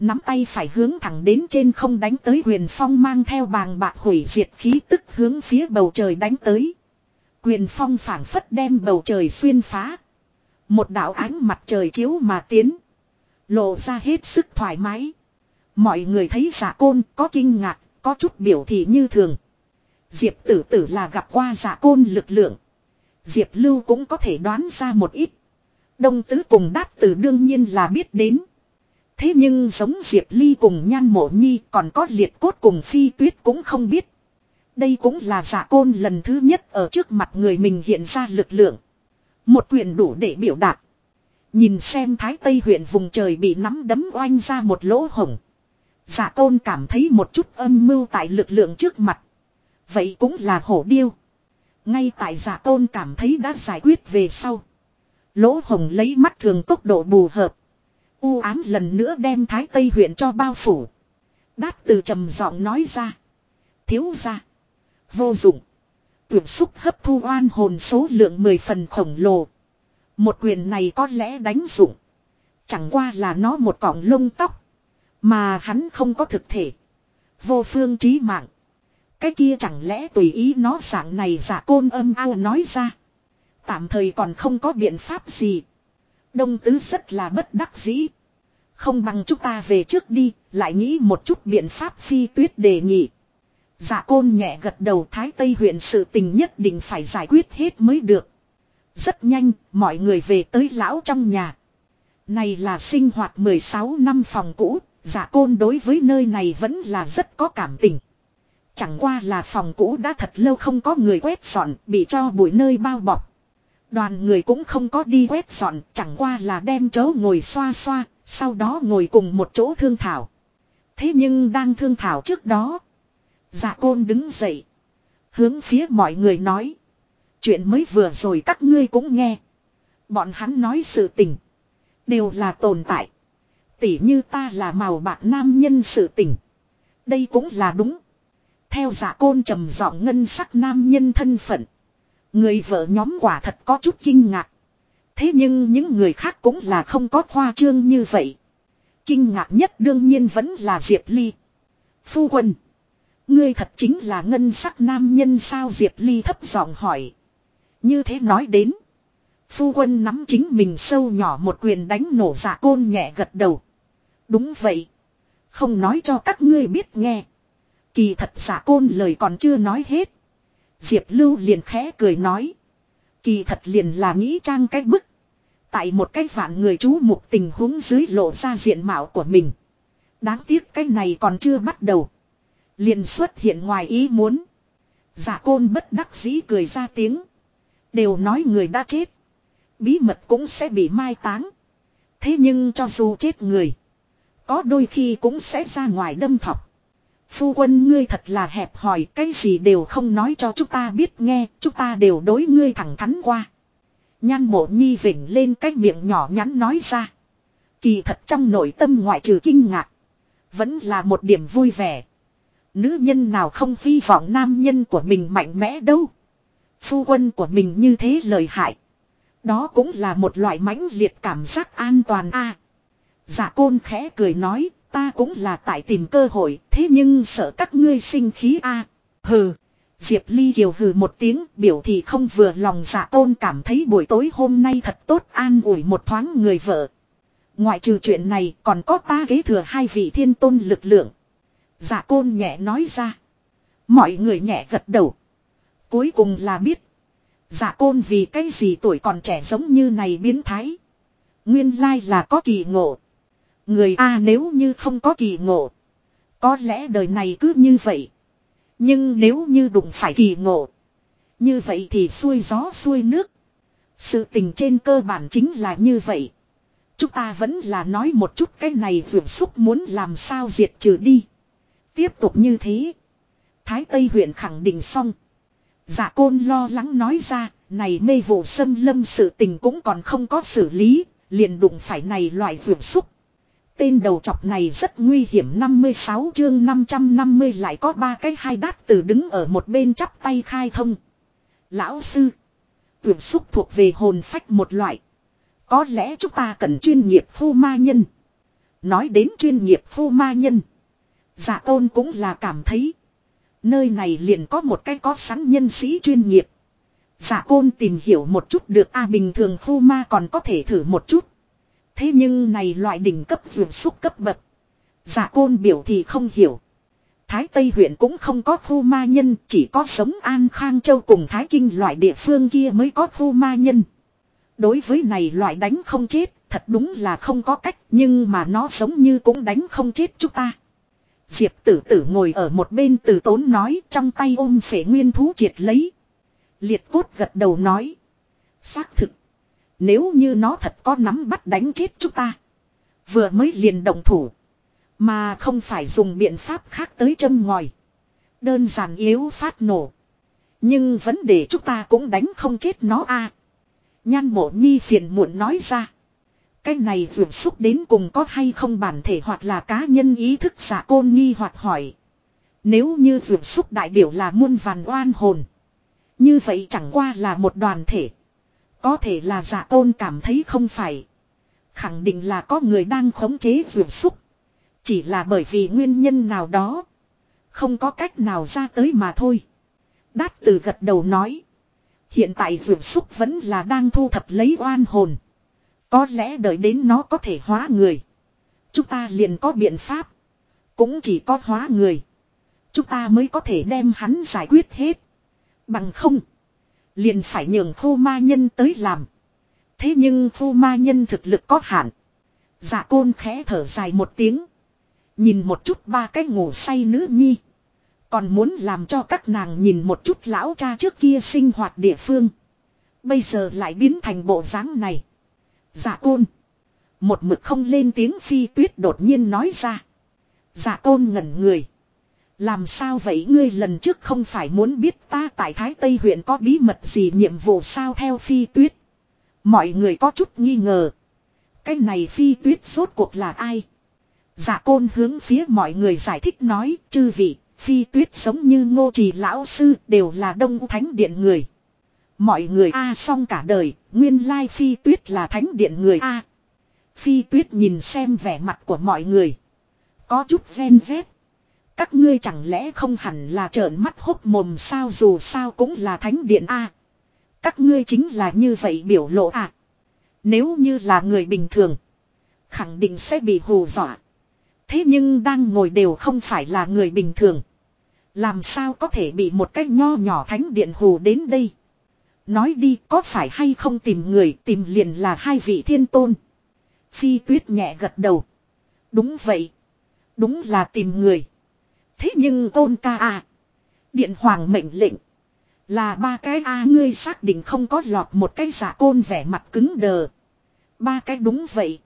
Nắm tay phải hướng thẳng đến trên không đánh tới huyền phong mang theo bàng bạc hủy diệt khí tức hướng phía bầu trời đánh tới. Quyền phong phảng phất đem bầu trời xuyên phá. Một đạo ánh mặt trời chiếu mà tiến. Lộ ra hết sức thoải mái. Mọi người thấy giả côn có kinh ngạc, có chút biểu thị như thường. Diệp tử tử là gặp qua giả côn lực lượng. Diệp lưu cũng có thể đoán ra một ít. Đông tứ cùng đát tử đương nhiên là biết đến. Thế nhưng giống Diệp Ly cùng Nhan Mộ Nhi còn có liệt cốt cùng phi tuyết cũng không biết. Đây cũng là giả côn lần thứ nhất ở trước mặt người mình hiện ra lực lượng. Một quyền đủ để biểu đạt. Nhìn xem Thái Tây huyện vùng trời bị nắm đấm oanh ra một lỗ hổng. Giả côn cảm thấy một chút âm mưu tại lực lượng trước mặt. Vậy cũng là hổ điêu. Ngay tại giả tôn cảm thấy đã giải quyết về sau. Lỗ hồng lấy mắt thường tốc độ bù hợp. U ám lần nữa đem thái tây huyện cho bao phủ. Đát từ trầm giọng nói ra. Thiếu ra. Vô dụng. Tuyển xúc hấp thu oan hồn số lượng 10 phần khổng lồ. Một quyền này có lẽ đánh dụng. Chẳng qua là nó một cọng lông tóc. Mà hắn không có thực thể. Vô phương trí mạng. Cái kia chẳng lẽ tùy ý nó dạng này giả côn âm ao nói ra. Tạm thời còn không có biện pháp gì. Đông tứ rất là bất đắc dĩ. Không bằng chúng ta về trước đi, lại nghĩ một chút biện pháp phi tuyết đề nghị. Dạ côn nhẹ gật đầu thái tây huyện sự tình nhất định phải giải quyết hết mới được. Rất nhanh, mọi người về tới lão trong nhà. Này là sinh hoạt 16 năm phòng cũ, dạ côn đối với nơi này vẫn là rất có cảm tình. Chẳng qua là phòng cũ đã thật lâu không có người quét dọn, bị cho bụi nơi bao bọc. Đoàn người cũng không có đi quét dọn, chẳng qua là đem chớ ngồi xoa xoa, sau đó ngồi cùng một chỗ thương thảo. Thế nhưng đang thương thảo trước đó. Dạ côn đứng dậy. Hướng phía mọi người nói. Chuyện mới vừa rồi các ngươi cũng nghe. Bọn hắn nói sự tình. Đều là tồn tại. Tỉ như ta là màu bạc nam nhân sự tình. Đây cũng là đúng. Theo giả côn trầm giọng ngân sắc nam nhân thân phận. Người vợ nhóm quả thật có chút kinh ngạc. Thế nhưng những người khác cũng là không có khoa trương như vậy. Kinh ngạc nhất đương nhiên vẫn là Diệp Ly. Phu quân. Ngươi thật chính là ngân sắc nam nhân sao Diệp Ly thấp giọng hỏi. Như thế nói đến. Phu quân nắm chính mình sâu nhỏ một quyền đánh nổ giả côn nhẹ gật đầu. Đúng vậy. Không nói cho các ngươi biết nghe. Kỳ thật giả côn lời còn chưa nói hết. Diệp Lưu liền khẽ cười nói. Kỳ thật liền là nghĩ trang cái bức. Tại một cái vạn người chú mục tình huống dưới lộ ra diện mạo của mình. Đáng tiếc cái này còn chưa bắt đầu. Liền xuất hiện ngoài ý muốn. Giả côn bất đắc dĩ cười ra tiếng. Đều nói người đã chết. Bí mật cũng sẽ bị mai táng. Thế nhưng cho dù chết người. Có đôi khi cũng sẽ ra ngoài đâm thọc. Phu quân ngươi thật là hẹp hòi, cái gì đều không nói cho chúng ta biết nghe. Chúng ta đều đối ngươi thẳng thắn qua. Nhan mộ nhi vỉnh lên cái miệng nhỏ nhắn nói ra. Kỳ thật trong nội tâm ngoại trừ kinh ngạc. Vẫn là một điểm vui vẻ. Nữ nhân nào không hy vọng nam nhân của mình mạnh mẽ đâu. Phu quân của mình như thế lời hại. Đó cũng là một loại mãnh liệt cảm giác an toàn a. À, dạ côn khẽ cười nói, ta cũng là tại tìm cơ hội, thế nhưng sợ các ngươi sinh khí a. hừ. Diệp Ly kiều hừ một tiếng, biểu thì không vừa lòng dạ côn cảm thấy buổi tối hôm nay thật tốt an ủi một thoáng người vợ. Ngoại trừ chuyện này còn có ta kế thừa hai vị thiên tôn lực lượng. Dạ côn nhẹ nói ra. Mọi người nhẹ gật đầu. Cuối cùng là biết. Dạ côn vì cái gì tuổi còn trẻ giống như này biến thái. Nguyên lai là có kỳ ngộ. Người A nếu như không có kỳ ngộ. Có lẽ đời này cứ như vậy. Nhưng nếu như đụng phải kỳ ngộ. Như vậy thì xuôi gió xuôi nước. Sự tình trên cơ bản chính là như vậy. Chúng ta vẫn là nói một chút cái này vượt xúc muốn làm sao diệt trừ đi. Tiếp tục như thế. Thái Tây huyện khẳng định xong. Dạ côn lo lắng nói ra, này mê vụ xâm lâm sự tình cũng còn không có xử lý, liền đụng phải này loại vượt xúc. Tên đầu chọc này rất nguy hiểm 56 chương 550 lại có ba cái hai đát từ đứng ở một bên chắp tay khai thông. Lão sư. Vượt xúc thuộc về hồn phách một loại. Có lẽ chúng ta cần chuyên nghiệp phu ma nhân. Nói đến chuyên nghiệp phu ma nhân. Dạ tôn cũng là cảm thấy. Nơi này liền có một cái có sẵn nhân sĩ chuyên nghiệp. Dạ côn tìm hiểu một chút được a bình thường phu ma còn có thể thử một chút. Thế nhưng này loại đỉnh cấp vượt xúc cấp bậc. Dạ côn biểu thì không hiểu. Thái Tây huyện cũng không có khu ma nhân, chỉ có sống An Khang Châu cùng Thái Kinh loại địa phương kia mới có khu ma nhân. Đối với này loại đánh không chết, thật đúng là không có cách, nhưng mà nó giống như cũng đánh không chết chúng ta. Diệp tử tử ngồi ở một bên từ tốn nói, trong tay ôm phể nguyên thú triệt lấy. Liệt cốt gật đầu nói. Xác thực. Nếu như nó thật có nắm bắt đánh chết chúng ta. Vừa mới liền động thủ. Mà không phải dùng biện pháp khác tới châm ngòi. Đơn giản yếu phát nổ. Nhưng vấn đề chúng ta cũng đánh không chết nó a. Nhan mộ nhi phiền muộn nói ra. Cái này vượt xúc đến cùng có hay không bản thể hoặc là cá nhân ý thức giả côn nghi hoặc hỏi. Nếu như vượt xúc đại biểu là muôn vàn oan hồn. Như vậy chẳng qua là một đoàn thể. Có thể là giả tôn cảm thấy không phải. Khẳng định là có người đang khống chế vượt xúc. Chỉ là bởi vì nguyên nhân nào đó. Không có cách nào ra tới mà thôi. Đát từ gật đầu nói. Hiện tại vượt xúc vẫn là đang thu thập lấy oan hồn. Có lẽ đợi đến nó có thể hóa người. Chúng ta liền có biện pháp. Cũng chỉ có hóa người. Chúng ta mới có thể đem hắn giải quyết hết. Bằng không. Liền phải nhường khô ma nhân tới làm. Thế nhưng khô ma nhân thực lực có hạn. Dạ côn khẽ thở dài một tiếng. Nhìn một chút ba cái ngủ say nữ nhi. Còn muốn làm cho các nàng nhìn một chút lão cha trước kia sinh hoạt địa phương. Bây giờ lại biến thành bộ dáng này. Dạ côn. Một mực không lên tiếng phi tuyết đột nhiên nói ra. Dạ côn ngẩn người. Làm sao vậy ngươi lần trước không phải muốn biết ta tại Thái Tây huyện có bí mật gì nhiệm vụ sao theo phi tuyết. Mọi người có chút nghi ngờ. Cái này phi tuyết rốt cuộc là ai? Dạ côn hướng phía mọi người giải thích nói, chư vị, phi tuyết giống như ngô trì lão sư đều là đông thánh điện người. Mọi người A à, xong cả đời, nguyên lai phi tuyết là thánh điện người A. Phi tuyết nhìn xem vẻ mặt của mọi người. Có chút ghen rét. Các ngươi chẳng lẽ không hẳn là trợn mắt hốc mồm sao dù sao cũng là thánh điện A. Các ngươi chính là như vậy biểu lộ A. Nếu như là người bình thường. Khẳng định sẽ bị hù dọa. Thế nhưng đang ngồi đều không phải là người bình thường. Làm sao có thể bị một cái nho nhỏ thánh điện hù đến đây. Nói đi, có phải hay không tìm người, tìm liền là hai vị thiên tôn. Phi tuyết nhẹ gật đầu. Đúng vậy. Đúng là tìm người. Thế nhưng tôn ca à. Điện hoàng mệnh lệnh. Là ba cái a, ngươi xác định không có lọt một cái giả côn vẻ mặt cứng đờ. Ba cái đúng vậy.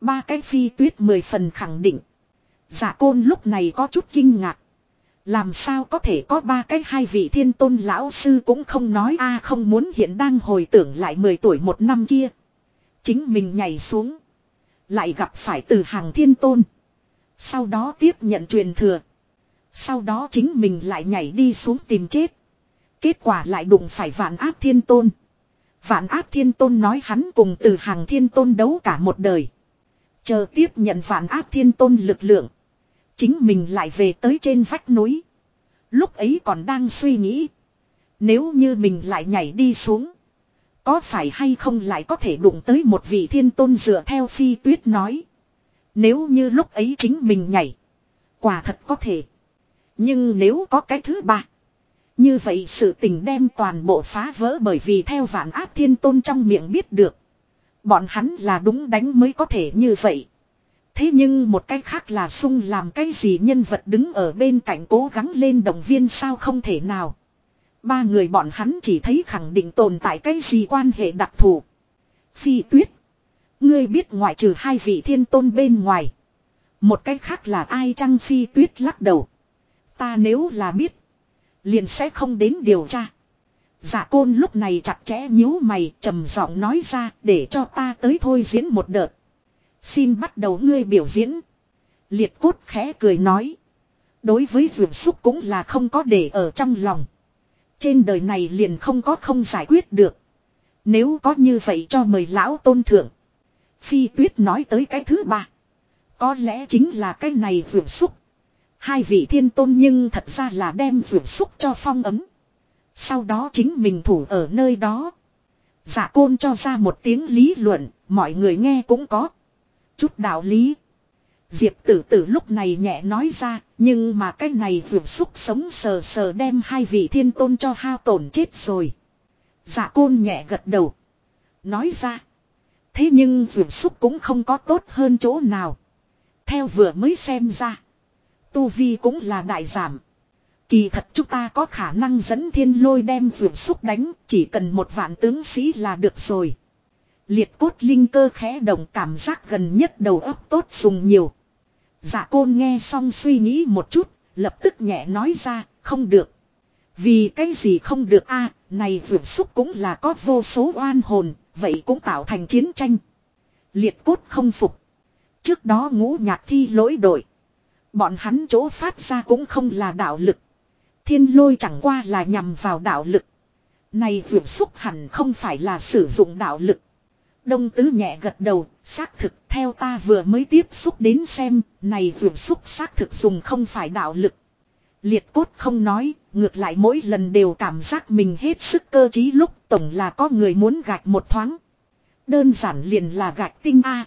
Ba cái phi tuyết mười phần khẳng định. Giả côn lúc này có chút kinh ngạc. Làm sao có thể có ba cái hai vị thiên tôn lão sư cũng không nói a à, không muốn hiện đang hồi tưởng lại 10 tuổi một năm kia. Chính mình nhảy xuống. Lại gặp phải từ hàng thiên tôn. Sau đó tiếp nhận truyền thừa. Sau đó chính mình lại nhảy đi xuống tìm chết. Kết quả lại đụng phải vạn áp thiên tôn. Vạn áp thiên tôn nói hắn cùng từ hàng thiên tôn đấu cả một đời. Chờ tiếp nhận vạn áp thiên tôn lực lượng. Chính mình lại về tới trên vách núi. Lúc ấy còn đang suy nghĩ. Nếu như mình lại nhảy đi xuống. Có phải hay không lại có thể đụng tới một vị thiên tôn dựa theo phi tuyết nói. Nếu như lúc ấy chính mình nhảy. Quả thật có thể. Nhưng nếu có cái thứ ba. Như vậy sự tình đem toàn bộ phá vỡ bởi vì theo vạn áp thiên tôn trong miệng biết được. Bọn hắn là đúng đánh mới có thể như vậy. Thế nhưng một cách khác là sung làm cái gì nhân vật đứng ở bên cạnh cố gắng lên động viên sao không thể nào. Ba người bọn hắn chỉ thấy khẳng định tồn tại cái gì quan hệ đặc thù. Phi tuyết. Ngươi biết ngoại trừ hai vị thiên tôn bên ngoài. Một cách khác là ai chăng phi tuyết lắc đầu. Ta nếu là biết. Liền sẽ không đến điều tra. Dạ côn lúc này chặt chẽ nhíu mày, trầm giọng nói ra, để cho ta tới thôi diễn một đợt. Xin bắt đầu ngươi biểu diễn. Liệt cốt khẽ cười nói. Đối với vườn xúc cũng là không có để ở trong lòng. Trên đời này liền không có không giải quyết được. Nếu có như vậy cho mời lão tôn thượng. Phi tuyết nói tới cái thứ ba. Có lẽ chính là cái này vườn xúc. Hai vị thiên tôn nhưng thật ra là đem vườn xúc cho phong ấm. Sau đó chính mình thủ ở nơi đó. Giả côn cho ra một tiếng lý luận, mọi người nghe cũng có. Chút đạo lý. Diệp tử tử lúc này nhẹ nói ra, nhưng mà cái này vượt xúc sống sờ sờ đem hai vị thiên tôn cho hao tổn chết rồi. Dạ côn nhẹ gật đầu. Nói ra. Thế nhưng vượt xúc cũng không có tốt hơn chỗ nào. Theo vừa mới xem ra. Tu Vi cũng là đại giảm. Kỳ thật chúng ta có khả năng dẫn thiên lôi đem vượt xúc đánh, chỉ cần một vạn tướng sĩ là được rồi. Liệt cốt linh cơ khẽ động cảm giác gần nhất đầu óc tốt dùng nhiều. Dạ côn nghe xong suy nghĩ một chút, lập tức nhẹ nói ra, không được. Vì cái gì không được a này vượt xúc cũng là có vô số oan hồn, vậy cũng tạo thành chiến tranh. Liệt cốt không phục. Trước đó ngũ nhạc thi lỗi đội. Bọn hắn chỗ phát ra cũng không là đạo lực. Thiên lôi chẳng qua là nhằm vào đạo lực. Này vượt xúc hẳn không phải là sử dụng đạo lực. Đông tứ nhẹ gật đầu, xác thực theo ta vừa mới tiếp xúc đến xem, này vượt xúc xác thực dùng không phải đạo lực. Liệt cốt không nói, ngược lại mỗi lần đều cảm giác mình hết sức cơ trí lúc tổng là có người muốn gạch một thoáng. Đơn giản liền là gạch tinh A.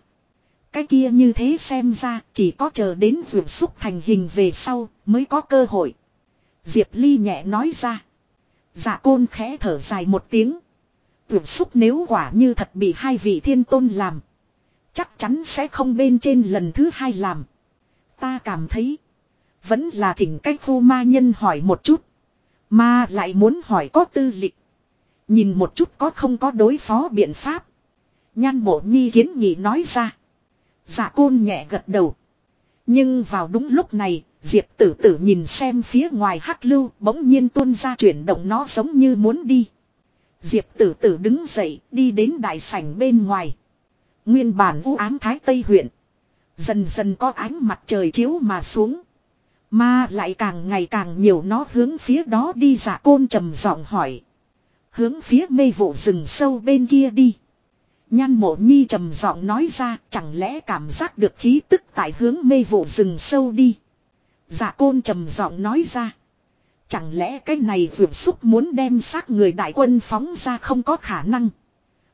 Cái kia như thế xem ra chỉ có chờ đến vượt xúc thành hình về sau mới có cơ hội. Diệp Ly nhẹ nói ra. Dạ côn khẽ thở dài một tiếng. Vượt xúc nếu quả như thật bị hai vị thiên tôn làm. Chắc chắn sẽ không bên trên lần thứ hai làm. Ta cảm thấy. Vẫn là thỉnh cách khu ma nhân hỏi một chút. Mà lại muốn hỏi có tư lịch. Nhìn một chút có không có đối phó biện pháp. Nhan bộ nhi kiến nghị nói ra. Dạ côn nhẹ gật đầu. Nhưng vào đúng lúc này, Diệp tử tử nhìn xem phía ngoài hắc lưu bỗng nhiên tuôn ra chuyển động nó giống như muốn đi. Diệp tử tử đứng dậy, đi đến đại sảnh bên ngoài. Nguyên bản vũ ám thái tây huyện. Dần dần có ánh mặt trời chiếu mà xuống. Mà lại càng ngày càng nhiều nó hướng phía đó đi giả côn trầm giọng hỏi. Hướng phía mê vụ rừng sâu bên kia đi. Nhan mộ nhi trầm giọng nói ra, chẳng lẽ cảm giác được khí tức tại hướng mê vụ rừng sâu đi. Giả côn trầm giọng nói ra. Chẳng lẽ cái này vượt xúc muốn đem xác người đại quân phóng ra không có khả năng.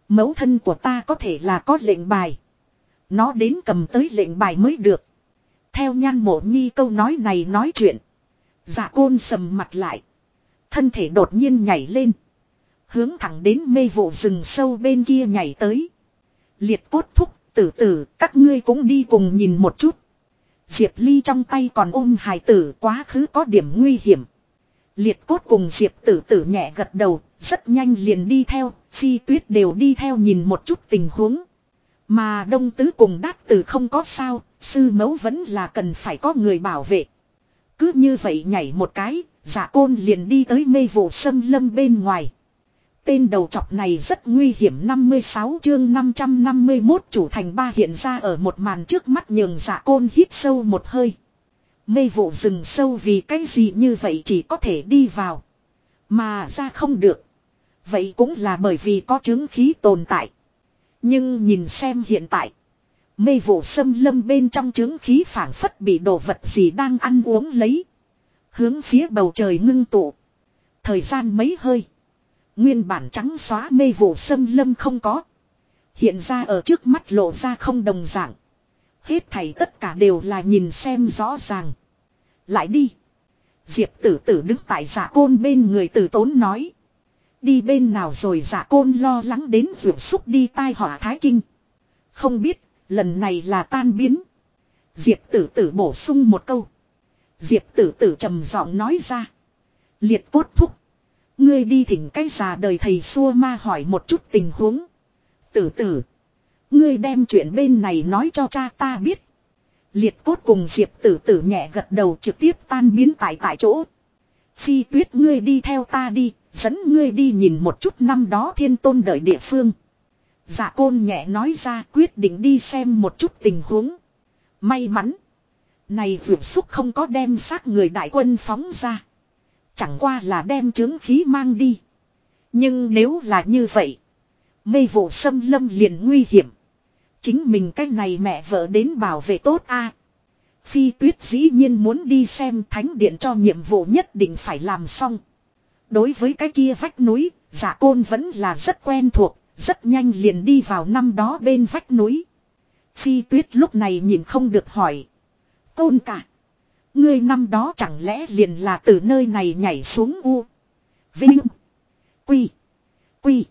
Mẫu thân của ta có thể là có lệnh bài. Nó đến cầm tới lệnh bài mới được. Theo nhan mộ nhi câu nói này nói chuyện. Dạ côn sầm mặt lại. Thân thể đột nhiên nhảy lên. Hướng thẳng đến mê vụ rừng sâu bên kia nhảy tới. Liệt cốt thúc, tử tử, các ngươi cũng đi cùng nhìn một chút. Diệp Ly trong tay còn ôm hài tử quá khứ có điểm nguy hiểm. Liệt cốt cùng Diệp tử tử nhẹ gật đầu, rất nhanh liền đi theo, phi tuyết đều đi theo nhìn một chút tình huống. Mà đông tứ cùng đát tử không có sao, sư mẫu vẫn là cần phải có người bảo vệ. Cứ như vậy nhảy một cái, giả côn liền đi tới mê vụ sâm lâm bên ngoài. Tên đầu chọc này rất nguy hiểm 56 chương 551 chủ thành ba hiện ra ở một màn trước mắt nhường giả côn hít sâu một hơi. Mê vụ rừng sâu vì cái gì như vậy chỉ có thể đi vào. Mà ra không được. Vậy cũng là bởi vì có chứng khí tồn tại. Nhưng nhìn xem hiện tại. Mê vụ xâm lâm bên trong chứng khí phản phất bị đồ vật gì đang ăn uống lấy. Hướng phía bầu trời ngưng tụ. Thời gian mấy hơi. Nguyên bản trắng xóa mê vụ xâm lâm không có. Hiện ra ở trước mắt lộ ra không đồng dạng. Hết thảy tất cả đều là nhìn xem rõ ràng. Lại đi. Diệp tử tử đứng tại giả côn bên người tử tốn nói. Đi bên nào rồi giả côn lo lắng đến vượt xúc đi tai họa thái kinh. Không biết, lần này là tan biến. Diệp tử tử bổ sung một câu. Diệp tử tử trầm giọng nói ra. Liệt cốt thúc. Ngươi đi thỉnh cái già đời thầy xua ma hỏi một chút tình huống. Tử tử. Ngươi đem chuyện bên này nói cho cha ta biết. Liệt cốt cùng Diệp tử tử nhẹ gật đầu trực tiếp tan biến tại tại chỗ. Phi tuyết ngươi đi theo ta đi, dẫn ngươi đi nhìn một chút năm đó thiên tôn đợi địa phương. Dạ côn nhẹ nói ra quyết định đi xem một chút tình huống. May mắn. Này vượt xúc không có đem xác người đại quân phóng ra. Chẳng qua là đem chứng khí mang đi. Nhưng nếu là như vậy. Mê vụ xâm lâm liền nguy hiểm. Chính mình cái này mẹ vợ đến bảo vệ tốt a. Phi tuyết dĩ nhiên muốn đi xem thánh điện cho nhiệm vụ nhất định phải làm xong. Đối với cái kia vách núi, giả côn vẫn là rất quen thuộc, rất nhanh liền đi vào năm đó bên vách núi. Phi tuyết lúc này nhìn không được hỏi. Côn cả. Ngươi năm đó chẳng lẽ liền là từ nơi này nhảy xuống u. Vinh. Quy. Quy.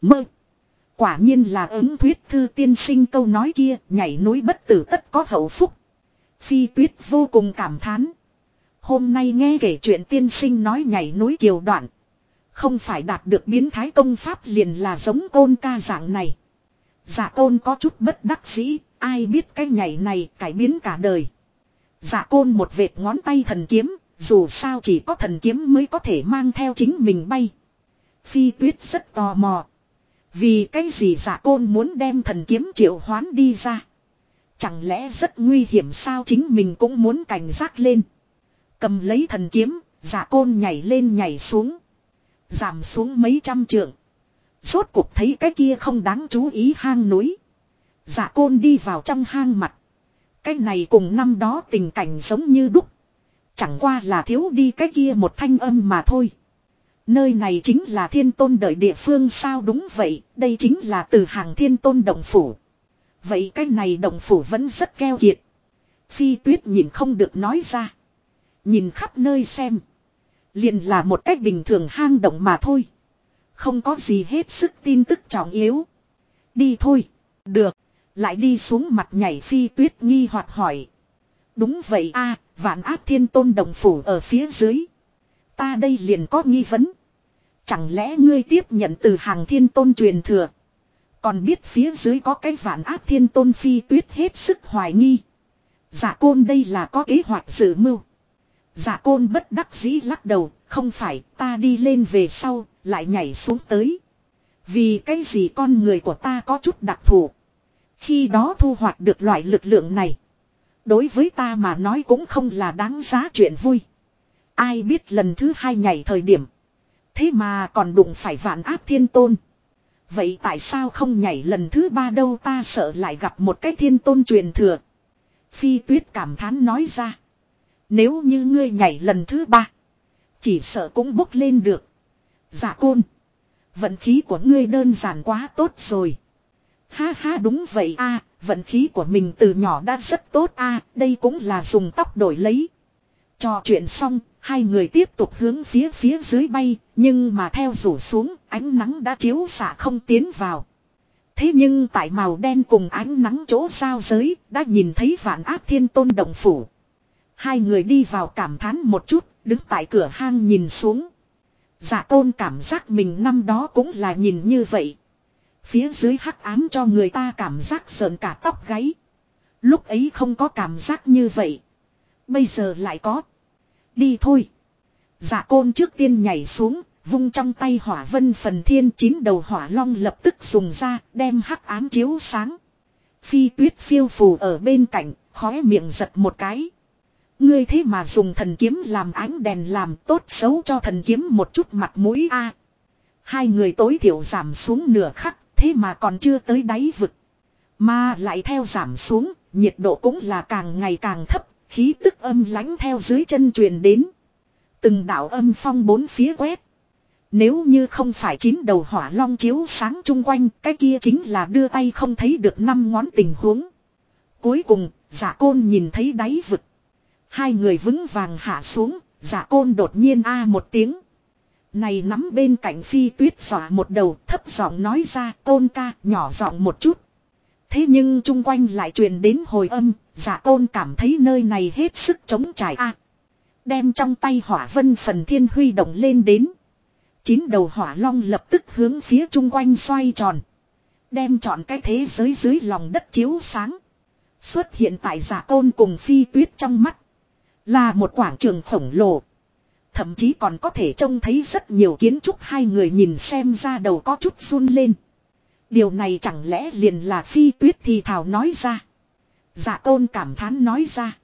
Mơ. Quả nhiên là ứng thuyết thư tiên sinh câu nói kia nhảy núi bất tử tất có hậu phúc. Phi tuyết vô cùng cảm thán. Hôm nay nghe kể chuyện tiên sinh nói nhảy núi kiều đoạn. Không phải đạt được biến thái công pháp liền là giống côn ca dạng này. Dạ côn có chút bất đắc dĩ, ai biết cái nhảy này cải biến cả đời. Dạ côn một vệt ngón tay thần kiếm, dù sao chỉ có thần kiếm mới có thể mang theo chính mình bay. Phi tuyết rất tò mò. Vì cái gì giả côn muốn đem thần kiếm triệu hoán đi ra. Chẳng lẽ rất nguy hiểm sao chính mình cũng muốn cảnh giác lên. Cầm lấy thần kiếm, giả côn nhảy lên nhảy xuống. Giảm xuống mấy trăm trượng. Rốt cuộc thấy cái kia không đáng chú ý hang núi. Giả côn đi vào trong hang mặt. Cái này cùng năm đó tình cảnh giống như đúc. Chẳng qua là thiếu đi cái kia một thanh âm mà thôi. Nơi này chính là thiên tôn đợi địa phương sao đúng vậy, đây chính là từ hàng thiên tôn động phủ. Vậy cái này động phủ vẫn rất keo kiệt. Phi tuyết nhìn không được nói ra. Nhìn khắp nơi xem. Liền là một cách bình thường hang động mà thôi. Không có gì hết sức tin tức trọng yếu. Đi thôi. Được. Lại đi xuống mặt nhảy phi tuyết nghi hoặc hỏi. Đúng vậy a vạn áp thiên tôn đồng phủ ở phía dưới. Ta đây liền có nghi vấn. Chẳng lẽ ngươi tiếp nhận từ hàng thiên tôn truyền thừa. Còn biết phía dưới có cái vạn áp thiên tôn phi tuyết hết sức hoài nghi. Giả côn đây là có kế hoạch dự mưu. Giả côn bất đắc dĩ lắc đầu, không phải ta đi lên về sau, lại nhảy xuống tới. Vì cái gì con người của ta có chút đặc thù. Khi đó thu hoạch được loại lực lượng này. Đối với ta mà nói cũng không là đáng giá chuyện vui. Ai biết lần thứ hai nhảy thời điểm. Thế mà còn đụng phải vạn áp thiên tôn. Vậy tại sao không nhảy lần thứ ba đâu ta sợ lại gặp một cái thiên tôn truyền thừa. Phi tuyết cảm thán nói ra. Nếu như ngươi nhảy lần thứ ba. Chỉ sợ cũng bốc lên được. Dạ côn. Vận khí của ngươi đơn giản quá tốt rồi. Ha ha đúng vậy a, vận khí của mình từ nhỏ đã rất tốt a, đây cũng là dùng tóc đổi lấy. Trò chuyện xong, hai người tiếp tục hướng phía phía dưới bay, nhưng mà theo rủ xuống, ánh nắng đã chiếu xạ không tiến vào. Thế nhưng tại màu đen cùng ánh nắng chỗ sao giới, đã nhìn thấy vạn áp thiên tôn động phủ. Hai người đi vào cảm thán một chút, đứng tại cửa hang nhìn xuống. giả tôn cảm giác mình năm đó cũng là nhìn như vậy. Phía dưới hắc ám cho người ta cảm giác sờn cả tóc gáy. Lúc ấy không có cảm giác như vậy. Bây giờ lại có. Đi thôi. Dạ côn trước tiên nhảy xuống, vung trong tay hỏa vân phần thiên chín đầu hỏa long lập tức dùng ra, đem hắc ám chiếu sáng. Phi tuyết phiêu phù ở bên cạnh, khóe miệng giật một cái. Ngươi thế mà dùng thần kiếm làm ánh đèn làm tốt xấu cho thần kiếm một chút mặt mũi a. Hai người tối thiểu giảm xuống nửa khắc, thế mà còn chưa tới đáy vực. Mà lại theo giảm xuống, nhiệt độ cũng là càng ngày càng thấp, khí tức âm lãnh theo dưới chân truyền đến. Từng đạo âm phong bốn phía quét. Nếu như không phải chín đầu hỏa long chiếu sáng chung quanh, cái kia chính là đưa tay không thấy được năm ngón tình huống. Cuối cùng, giả côn nhìn thấy đáy vực. Hai người vững vàng hạ xuống, giả côn đột nhiên a một tiếng. Này nắm bên cạnh phi tuyết xỏa một đầu thấp giọng nói ra côn ca nhỏ giọng một chút. Thế nhưng chung quanh lại truyền đến hồi âm, giả tôn cảm thấy nơi này hết sức chống trải a Đem trong tay hỏa vân phần thiên huy động lên đến. Chín đầu hỏa long lập tức hướng phía chung quanh xoay tròn. Đem chọn cái thế giới dưới lòng đất chiếu sáng. Xuất hiện tại giả tôn cùng phi tuyết trong mắt. Là một quảng trường khổng lồ. Thậm chí còn có thể trông thấy rất nhiều kiến trúc hai người nhìn xem ra đầu có chút run lên. Điều này chẳng lẽ liền là phi tuyết thì thảo nói ra. Dạ tôn cảm thán nói ra.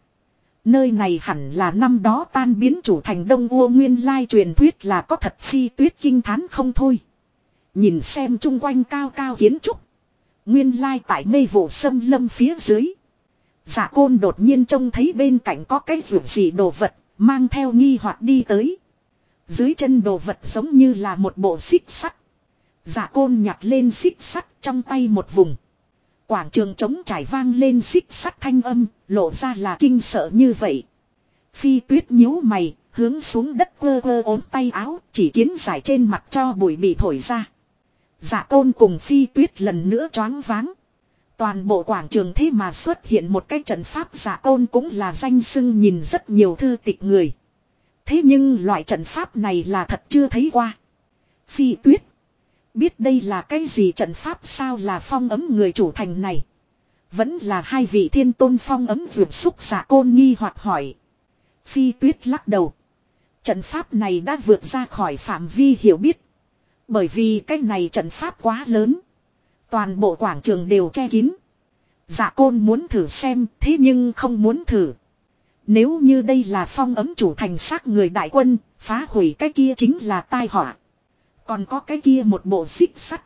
Nơi này hẳn là năm đó tan biến chủ thành Đông vua Nguyên lai truyền thuyết là có thật phi tuyết kinh thán không thôi. Nhìn xem chung quanh cao cao kiến trúc. Nguyên lai tại mê vụ sâm lâm phía dưới. Dạ côn đột nhiên trông thấy bên cạnh có cái rượu gì đồ vật, mang theo nghi hoặc đi tới. Dưới chân đồ vật giống như là một bộ xích sắt. Dạ côn nhặt lên xích sắt trong tay một vùng. Quảng trường trống trải vang lên xích sắt thanh âm, lộ ra là kinh sợ như vậy. Phi tuyết nhíu mày, hướng xuống đất quơ quơ ốm tay áo, chỉ kiến giải trên mặt cho bụi bị thổi ra. Dạ côn cùng phi tuyết lần nữa choáng váng. Toàn bộ quảng trường thế mà xuất hiện một cái trận pháp giả côn cũng là danh sưng nhìn rất nhiều thư tịch người. Thế nhưng loại trận pháp này là thật chưa thấy qua. Phi tuyết. Biết đây là cái gì trận pháp sao là phong ấm người chủ thành này. Vẫn là hai vị thiên tôn phong ấm vượt xúc giả côn nghi hoặc hỏi. Phi tuyết lắc đầu. Trận pháp này đã vượt ra khỏi phạm vi hiểu biết. Bởi vì cái này trận pháp quá lớn. Toàn bộ quảng trường đều che kín. Dạ côn muốn thử xem thế nhưng không muốn thử. Nếu như đây là phong ấm chủ thành xác người đại quân, phá hủy cái kia chính là tai họa. Còn có cái kia một bộ xích sắt.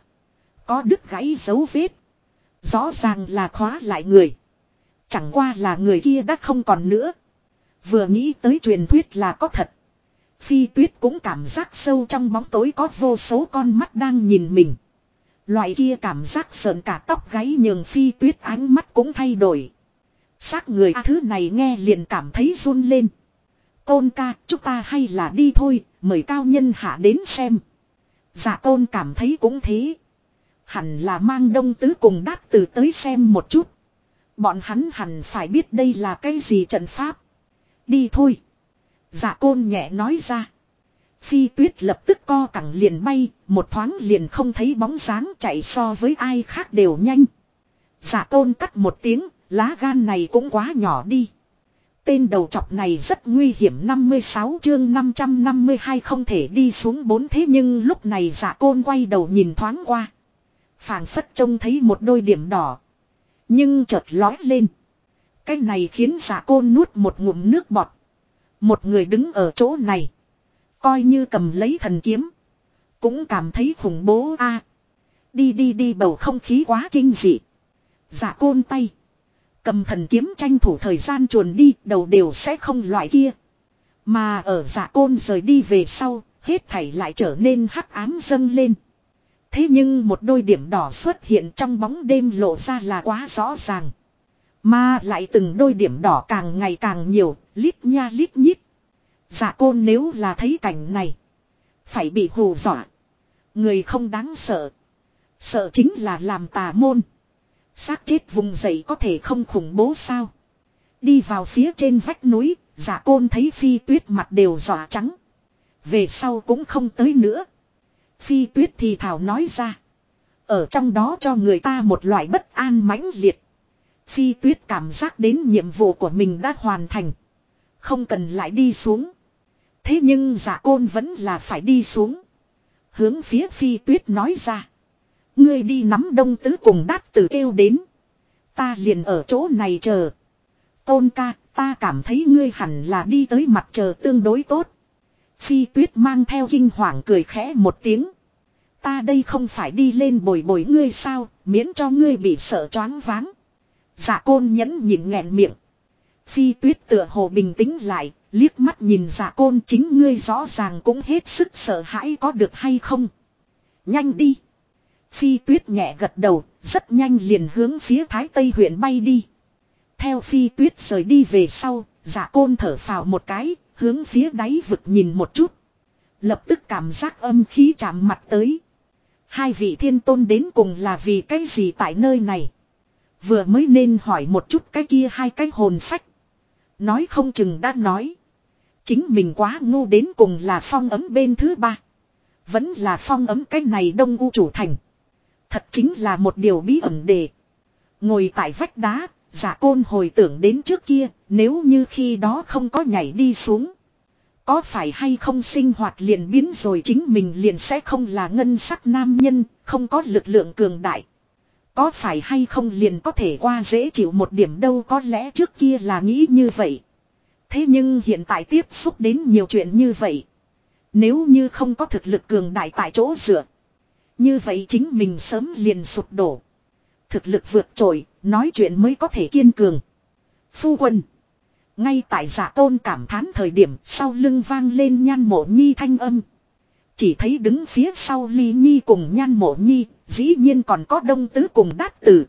Có đứt gãy dấu vết. Rõ ràng là khóa lại người. Chẳng qua là người kia đã không còn nữa. Vừa nghĩ tới truyền thuyết là có thật. Phi tuyết cũng cảm giác sâu trong bóng tối có vô số con mắt đang nhìn mình. Loại kia cảm giác sợn cả tóc gáy nhường phi tuyết ánh mắt cũng thay đổi. Xác người thứ này nghe liền cảm thấy run lên. Côn ca, chúng ta hay là đi thôi, mời cao nhân hạ đến xem. Dạ tôn cảm thấy cũng thế. Hẳn là mang đông tứ cùng đát từ tới xem một chút. Bọn hắn hẳn phải biết đây là cái gì trận pháp. Đi thôi. Dạ côn nhẹ nói ra. Phi tuyết lập tức co cẳng liền bay, một thoáng liền không thấy bóng dáng chạy so với ai khác đều nhanh. Dạ giả côn cắt một tiếng, lá gan này cũng quá nhỏ đi. Tên đầu chọc này rất nguy hiểm 56 chương 552 không thể đi xuống bốn thế nhưng lúc này giả côn quay đầu nhìn thoáng qua. phảng phất trông thấy một đôi điểm đỏ. Nhưng chợt lói lên. Cái này khiến giả côn nuốt một ngụm nước bọt. Một người đứng ở chỗ này. Coi như cầm lấy thần kiếm. Cũng cảm thấy khủng bố a Đi đi đi, bầu không khí quá kinh dị. Giả côn tay. Cầm thần kiếm tranh thủ thời gian chuồn đi đầu đều sẽ không loại kia. Mà ở giả côn rời đi về sau, hết thảy lại trở nên hắc ám dâng lên. Thế nhưng một đôi điểm đỏ xuất hiện trong bóng đêm lộ ra là quá rõ ràng. Mà lại từng đôi điểm đỏ càng ngày càng nhiều, lít nha lít nhít. Dạ côn nếu là thấy cảnh này. Phải bị hù dọa. Người không đáng sợ. Sợ chính là làm tà môn xác chết vùng dậy có thể không khủng bố sao. Đi vào phía trên vách núi, giả côn thấy phi tuyết mặt đều dọa trắng. Về sau cũng không tới nữa. Phi tuyết thì thảo nói ra. Ở trong đó cho người ta một loại bất an mãnh liệt. Phi tuyết cảm giác đến nhiệm vụ của mình đã hoàn thành. Không cần lại đi xuống. Thế nhưng giả côn vẫn là phải đi xuống. Hướng phía phi tuyết nói ra. Ngươi đi nắm đông tứ cùng đát tử kêu đến. Ta liền ở chỗ này chờ. Côn ca, ta cảm thấy ngươi hẳn là đi tới mặt chờ tương đối tốt. Phi tuyết mang theo kinh hoàng cười khẽ một tiếng. Ta đây không phải đi lên bồi bồi ngươi sao, miễn cho ngươi bị sợ choáng váng. Dạ côn nhẫn nhịn nghẹn miệng. Phi tuyết tựa hồ bình tĩnh lại, liếc mắt nhìn dạ côn chính ngươi rõ ràng cũng hết sức sợ hãi có được hay không. Nhanh đi. Phi tuyết nhẹ gật đầu, rất nhanh liền hướng phía thái tây huyện bay đi. Theo phi tuyết rời đi về sau, dạ côn thở phào một cái, hướng phía đáy vực nhìn một chút. Lập tức cảm giác âm khí chạm mặt tới. Hai vị thiên tôn đến cùng là vì cái gì tại nơi này. Vừa mới nên hỏi một chút cái kia hai cái hồn phách. Nói không chừng đã nói. Chính mình quá ngu đến cùng là phong ấm bên thứ ba. Vẫn là phong ấm cái này đông u chủ thành. Thật chính là một điều bí ẩn đề. Ngồi tại vách đá, giả côn hồi tưởng đến trước kia, nếu như khi đó không có nhảy đi xuống. Có phải hay không sinh hoạt liền biến rồi chính mình liền sẽ không là ngân sắc nam nhân, không có lực lượng cường đại. Có phải hay không liền có thể qua dễ chịu một điểm đâu có lẽ trước kia là nghĩ như vậy. Thế nhưng hiện tại tiếp xúc đến nhiều chuyện như vậy. Nếu như không có thực lực cường đại tại chỗ dựa. Như vậy chính mình sớm liền sụp đổ. Thực lực vượt trội, nói chuyện mới có thể kiên cường. Phu quân. Ngay tại giả tôn cảm thán thời điểm sau lưng vang lên nhan mộ nhi thanh âm. Chỉ thấy đứng phía sau ly nhi cùng nhan mộ nhi, dĩ nhiên còn có đông tứ cùng đát tử.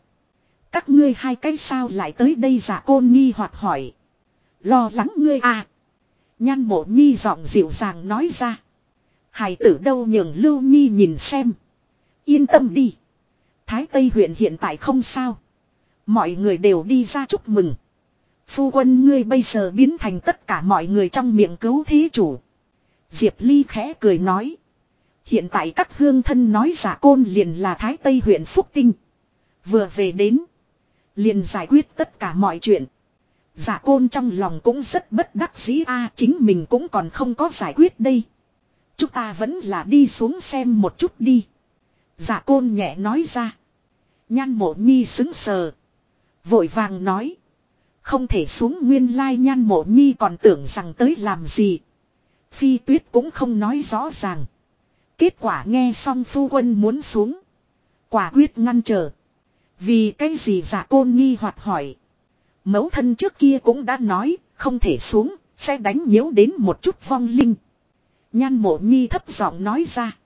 Các ngươi hai cái sao lại tới đây dạ giả côn nghi hoặc hỏi. Lo lắng ngươi à. Nhan mộ nhi giọng dịu dàng nói ra. Hải tử đâu nhường lưu nhi nhìn xem. Yên tâm đi. Thái Tây huyện hiện tại không sao. Mọi người đều đi ra chúc mừng. Phu quân ngươi bây giờ biến thành tất cả mọi người trong miệng cứu thế chủ. Diệp Ly khẽ cười nói. Hiện tại các hương thân nói giả côn liền là Thái Tây huyện Phúc Tinh. Vừa về đến. Liền giải quyết tất cả mọi chuyện. Giả côn trong lòng cũng rất bất đắc dĩ, a, chính mình cũng còn không có giải quyết đây. Chúng ta vẫn là đi xuống xem một chút đi. Giả côn nhẹ nói ra. Nhan mộ nhi xứng sờ. Vội vàng nói. Không thể xuống nguyên lai nhan mộ nhi còn tưởng rằng tới làm gì. Phi tuyết cũng không nói rõ ràng. Kết quả nghe xong phu quân muốn xuống. Quả quyết ngăn trở. Vì cái gì giả côn nghi hoặc hỏi. Mẫu thân trước kia cũng đã nói, không thể xuống, sẽ đánh nhiễu đến một chút vong linh. Nhan mộ nhi thấp giọng nói ra.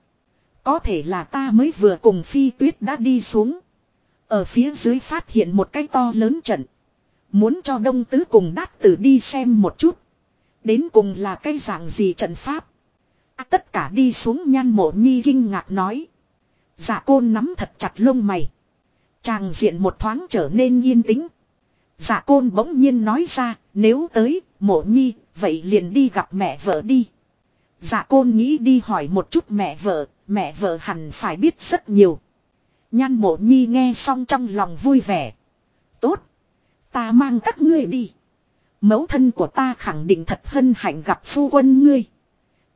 Có thể là ta mới vừa cùng phi tuyết đã đi xuống. Ở phía dưới phát hiện một cái to lớn trận. Muốn cho đông tứ cùng đát tử đi xem một chút. Đến cùng là cái dạng gì trận pháp. À, tất cả đi xuống nhan mộ nhi kinh ngạc nói. Dạ côn nắm thật chặt lông mày. Chàng diện một thoáng trở nên yên tĩnh. Dạ côn bỗng nhiên nói ra, nếu tới, mộ nhi, vậy liền đi gặp mẹ vợ đi. Dạ côn nghĩ đi hỏi một chút mẹ vợ, mẹ vợ hẳn phải biết rất nhiều. Nhan mộ nhi nghe xong trong lòng vui vẻ. Tốt. Ta mang các ngươi đi. Mẫu thân của ta khẳng định thật hân hạnh gặp phu quân ngươi.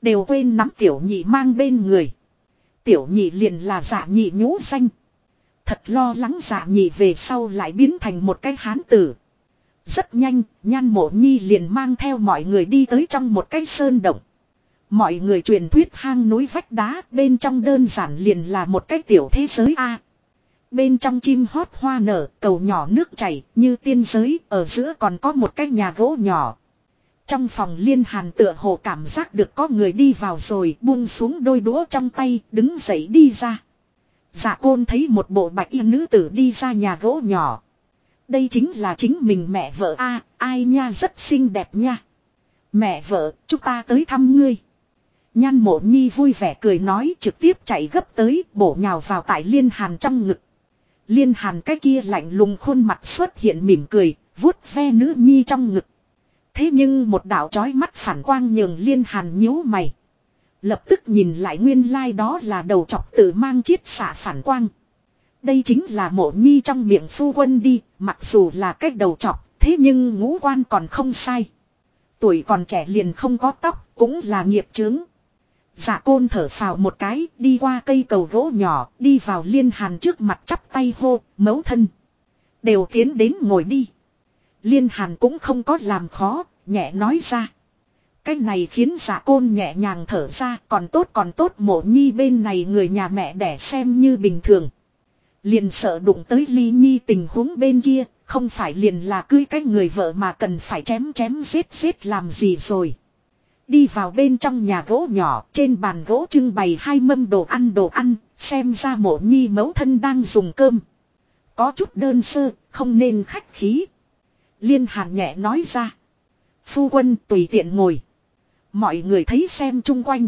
Đều quên nắm tiểu nhị mang bên người. Tiểu nhị liền là dạ nhị nhũ danh. Thật lo lắng dạ nhị về sau lại biến thành một cái hán tử. Rất nhanh, nhan mộ nhi liền mang theo mọi người đi tới trong một cái sơn động. Mọi người truyền thuyết hang núi vách đá bên trong đơn giản liền là một cái tiểu thế giới A. Bên trong chim hót hoa nở, cầu nhỏ nước chảy, như tiên giới, ở giữa còn có một cái nhà gỗ nhỏ. Trong phòng liên hàn tựa hồ cảm giác được có người đi vào rồi buông xuống đôi đũa trong tay, đứng dậy đi ra. Dạ côn thấy một bộ bạch y nữ tử đi ra nhà gỗ nhỏ. Đây chính là chính mình mẹ vợ a ai nha rất xinh đẹp nha. Mẹ vợ, chúng ta tới thăm ngươi. Nhan mộ nhi vui vẻ cười nói trực tiếp chạy gấp tới bổ nhào vào tại liên hàn trong ngực. Liên hàn cái kia lạnh lùng khuôn mặt xuất hiện mỉm cười, vuốt ve nữ nhi trong ngực. Thế nhưng một đạo chói mắt phản quang nhường liên hàn nhíu mày. Lập tức nhìn lại nguyên lai like đó là đầu chọc tự mang chiết xả phản quang. Đây chính là mộ nhi trong miệng phu quân đi, mặc dù là cách đầu chọc, thế nhưng ngũ quan còn không sai. Tuổi còn trẻ liền không có tóc, cũng là nghiệp chướng. Dạ côn thở phào một cái, đi qua cây cầu gỗ nhỏ, đi vào liên hàn trước mặt chắp tay hô, mấu thân. Đều tiến đến ngồi đi. Liên hàn cũng không có làm khó, nhẹ nói ra. Cái này khiến dạ côn nhẹ nhàng thở ra, còn tốt còn tốt mộ nhi bên này người nhà mẹ đẻ xem như bình thường. Liền sợ đụng tới ly nhi tình huống bên kia, không phải liền là cưới cái người vợ mà cần phải chém chém giết giết làm gì rồi. Đi vào bên trong nhà gỗ nhỏ, trên bàn gỗ trưng bày hai mâm đồ ăn đồ ăn, xem ra mộ nhi mẫu thân đang dùng cơm. Có chút đơn sơ, không nên khách khí. Liên hàn nhẹ nói ra. Phu quân tùy tiện ngồi. Mọi người thấy xem chung quanh.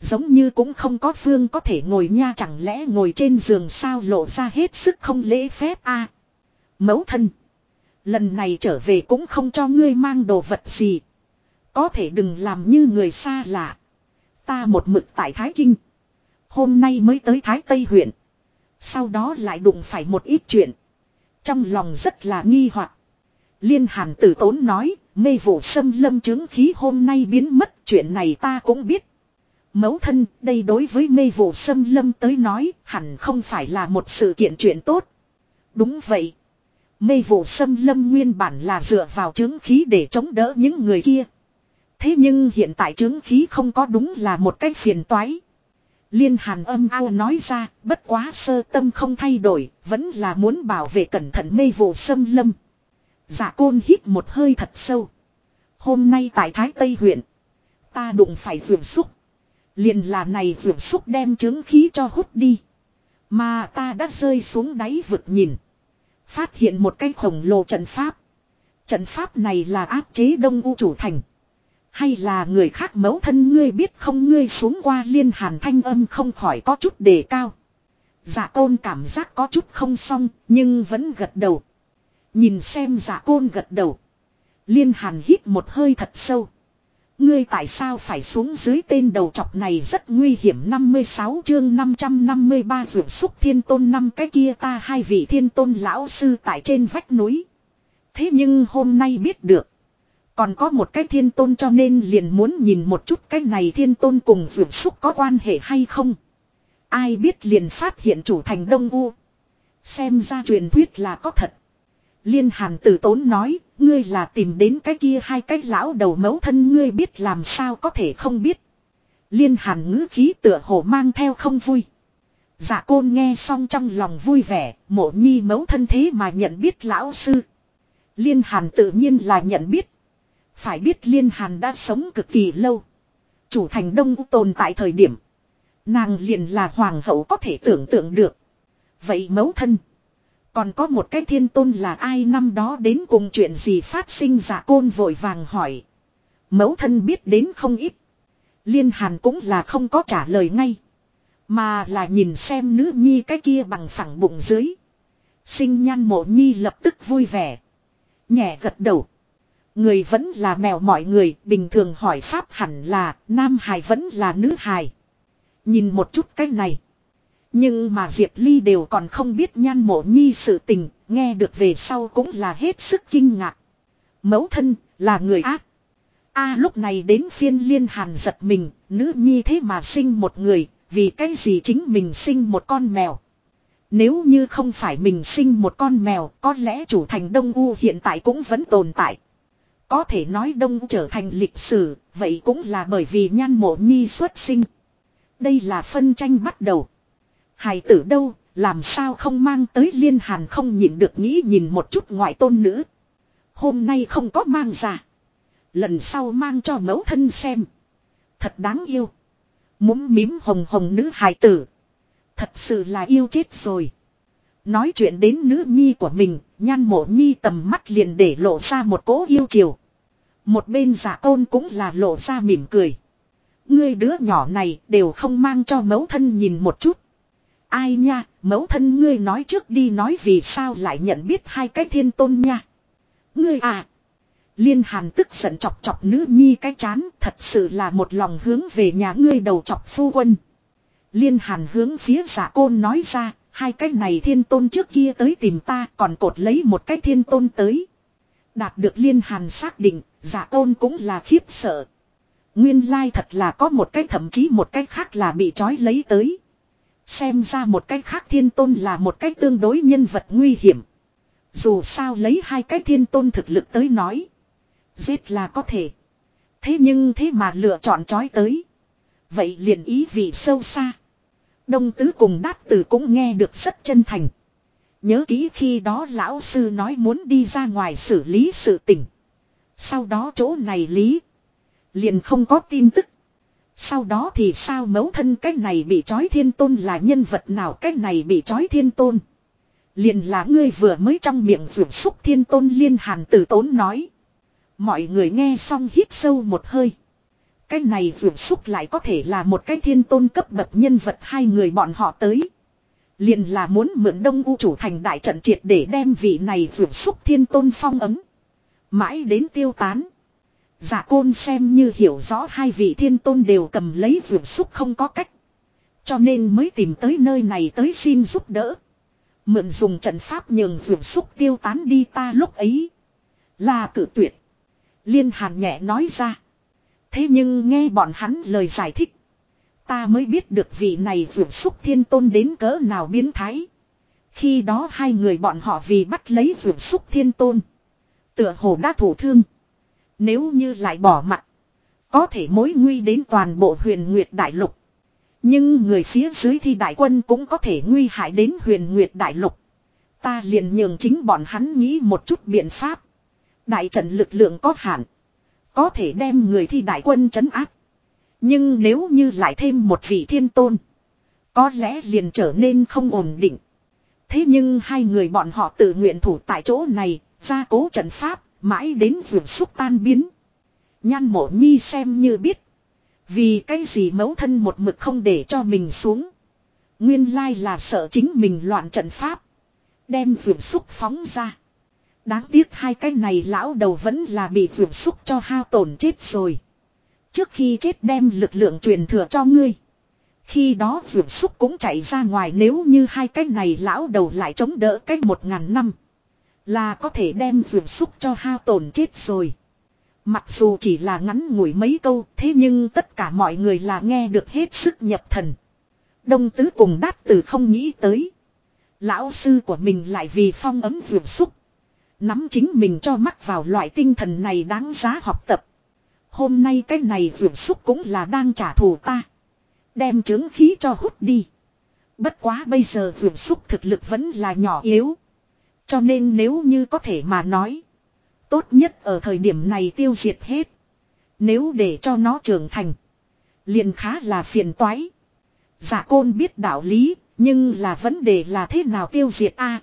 Giống như cũng không có phương có thể ngồi nha chẳng lẽ ngồi trên giường sao lộ ra hết sức không lễ phép a Mẫu thân. Lần này trở về cũng không cho ngươi mang đồ vật gì. Có thể đừng làm như người xa lạ. Ta một mực tại Thái Kinh. Hôm nay mới tới Thái Tây huyện. Sau đó lại đụng phải một ít chuyện. Trong lòng rất là nghi hoặc. Liên hàn tử tốn nói, mê vụ xâm lâm chứng khí hôm nay biến mất chuyện này ta cũng biết. Mấu thân, đây đối với mê vụ xâm lâm tới nói, hẳn không phải là một sự kiện chuyện tốt. Đúng vậy. Mê vụ xâm lâm nguyên bản là dựa vào chứng khí để chống đỡ những người kia. Thế nhưng hiện tại chứng khí không có đúng là một cách phiền toái. Liên hàn âm ao nói ra, bất quá sơ tâm không thay đổi, vẫn là muốn bảo vệ cẩn thận mê vụ sâm lâm. Dạ côn hít một hơi thật sâu. Hôm nay tại Thái Tây huyện, ta đụng phải vườn xúc. Liền là này vườn xúc đem chứng khí cho hút đi. Mà ta đã rơi xuống đáy vực nhìn. Phát hiện một cái khổng lồ trận pháp. Trận pháp này là áp chế đông u chủ thành. Hay là người khác mấu thân ngươi biết không ngươi xuống qua liên hàn thanh âm không khỏi có chút đề cao. Dạ tôn cảm giác có chút không xong, nhưng vẫn gật đầu. Nhìn xem dạ côn gật đầu. Liên hàn hít một hơi thật sâu. Ngươi tại sao phải xuống dưới tên đầu chọc này rất nguy hiểm 56 chương 553 vượt xúc thiên tôn năm cái kia ta hai vị thiên tôn lão sư tại trên vách núi. Thế nhưng hôm nay biết được. Còn có một cái thiên tôn cho nên liền muốn nhìn một chút cái này thiên tôn cùng vượt xúc có quan hệ hay không. Ai biết liền phát hiện chủ thành Đông U. Xem ra truyền thuyết là có thật. Liên hàn tử tốn nói, ngươi là tìm đến cái kia hai cái lão đầu mấu thân ngươi biết làm sao có thể không biết. Liên hàn ngữ khí tựa hồ mang theo không vui. Dạ côn nghe xong trong lòng vui vẻ, mộ nhi mấu thân thế mà nhận biết lão sư. Liên hàn tự nhiên là nhận biết. Phải biết liên hàn đã sống cực kỳ lâu. Chủ thành đông tồn tại thời điểm. Nàng liền là hoàng hậu có thể tưởng tượng được. Vậy mấu thân. Còn có một cái thiên tôn là ai năm đó đến cùng chuyện gì phát sinh giả côn vội vàng hỏi. Mẫu thân biết đến không ít. Liên hàn cũng là không có trả lời ngay. Mà là nhìn xem nữ nhi cái kia bằng phẳng bụng dưới. Sinh nhan mộ nhi lập tức vui vẻ. Nhẹ gật đầu. Người vẫn là mèo mọi người, bình thường hỏi pháp hẳn là, nam hài vẫn là nữ hài. Nhìn một chút cái này. Nhưng mà Diệp Ly đều còn không biết nhan mộ nhi sự tình, nghe được về sau cũng là hết sức kinh ngạc. Mẫu thân, là người ác. a lúc này đến phiên liên hàn giật mình, nữ nhi thế mà sinh một người, vì cái gì chính mình sinh một con mèo. Nếu như không phải mình sinh một con mèo, có lẽ chủ thành Đông U hiện tại cũng vẫn tồn tại. Có thể nói Đông trở thành lịch sử, vậy cũng là bởi vì nhan mộ nhi xuất sinh. Đây là phân tranh bắt đầu. Hài tử đâu, làm sao không mang tới liên hàn không nhịn được nghĩ nhìn một chút ngoại tôn nữ. Hôm nay không có mang ra. Lần sau mang cho mẫu thân xem. Thật đáng yêu. Múm mím hồng hồng nữ hài tử. Thật sự là yêu chết rồi. Nói chuyện đến nữ nhi của mình, nhan mộ nhi tầm mắt liền để lộ ra một cố yêu chiều. Một bên giả tôn cũng là lộ ra mỉm cười. Ngươi đứa nhỏ này đều không mang cho mẫu thân nhìn một chút. Ai nha, mẫu thân ngươi nói trước đi nói vì sao lại nhận biết hai cái thiên tôn nha. Ngươi à. Liên hàn tức giận chọc chọc nữ nhi cái chán thật sự là một lòng hướng về nhà ngươi đầu chọc phu quân. Liên hàn hướng phía giả côn nói ra, hai cái này thiên tôn trước kia tới tìm ta còn cột lấy một cái thiên tôn tới. Đạt được liên hàn xác định, giả tôn cũng là khiếp sợ. Nguyên lai thật là có một cái thậm chí một cái khác là bị trói lấy tới. Xem ra một cái khác thiên tôn là một cái tương đối nhân vật nguy hiểm. Dù sao lấy hai cái thiên tôn thực lực tới nói. Giết là có thể. Thế nhưng thế mà lựa chọn trói tới. Vậy liền ý vị sâu xa. Đông tứ cùng đát tử cũng nghe được rất chân thành. Nhớ kỹ khi đó lão sư nói muốn đi ra ngoài xử lý sự tình. Sau đó chỗ này lý. Liền không có tin tức. Sau đó thì sao mấu thân cái này bị trói thiên tôn là nhân vật nào cái này bị trói thiên tôn. Liền là ngươi vừa mới trong miệng vượt xúc thiên tôn liên hàn tử tốn nói. Mọi người nghe xong hít sâu một hơi. Cái này vượt xúc lại có thể là một cái thiên tôn cấp bậc nhân vật hai người bọn họ tới. Liền là muốn mượn đông u chủ thành đại trận triệt để đem vị này vượt xúc thiên tôn phong ấm. Mãi đến tiêu tán. Giả côn xem như hiểu rõ hai vị thiên tôn đều cầm lấy vượt xúc không có cách. Cho nên mới tìm tới nơi này tới xin giúp đỡ. Mượn dùng trận pháp nhường vượt xúc tiêu tán đi ta lúc ấy. Là cử tuyệt. Liên hàn nhẹ nói ra. Thế nhưng nghe bọn hắn lời giải thích. Ta mới biết được vị này vượt xúc thiên tôn đến cỡ nào biến thái. Khi đó hai người bọn họ vì bắt lấy vượt xúc thiên tôn. Tựa hồ đã thủ thương. Nếu như lại bỏ mặt. Có thể mối nguy đến toàn bộ huyền nguyệt đại lục. Nhưng người phía dưới thì đại quân cũng có thể nguy hại đến huyền nguyệt đại lục. Ta liền nhường chính bọn hắn nghĩ một chút biện pháp. Đại trận lực lượng có hạn. Có thể đem người thi đại quân chấn áp. Nhưng nếu như lại thêm một vị thiên tôn. Có lẽ liền trở nên không ổn định. Thế nhưng hai người bọn họ tự nguyện thủ tại chỗ này, gia cố trận pháp, mãi đến vườn xúc tan biến. Nhan mộ nhi xem như biết. Vì cái gì mấu thân một mực không để cho mình xuống. Nguyên lai là sợ chính mình loạn trận pháp. Đem vườn xúc phóng ra. Đáng tiếc hai cái này lão đầu vẫn là bị vườn xúc cho hao tổn chết rồi. Trước khi chết đem lực lượng truyền thừa cho ngươi. Khi đó vượt xúc cũng chạy ra ngoài nếu như hai cái này lão đầu lại chống đỡ cách một ngàn năm. Là có thể đem vượt xúc cho hao tổn chết rồi. Mặc dù chỉ là ngắn ngủi mấy câu, thế nhưng tất cả mọi người là nghe được hết sức nhập thần. Đông tứ cùng đát tử không nghĩ tới. Lão sư của mình lại vì phong ấm vượt xúc. Nắm chính mình cho mắc vào loại tinh thần này đáng giá học tập. Hôm nay cái này vượt xúc cũng là đang trả thù ta. Đem chứng khí cho hút đi. Bất quá bây giờ vượt xúc thực lực vẫn là nhỏ yếu. Cho nên nếu như có thể mà nói. Tốt nhất ở thời điểm này tiêu diệt hết. Nếu để cho nó trưởng thành. liền khá là phiền toái. Giả côn biết đạo lý. Nhưng là vấn đề là thế nào tiêu diệt a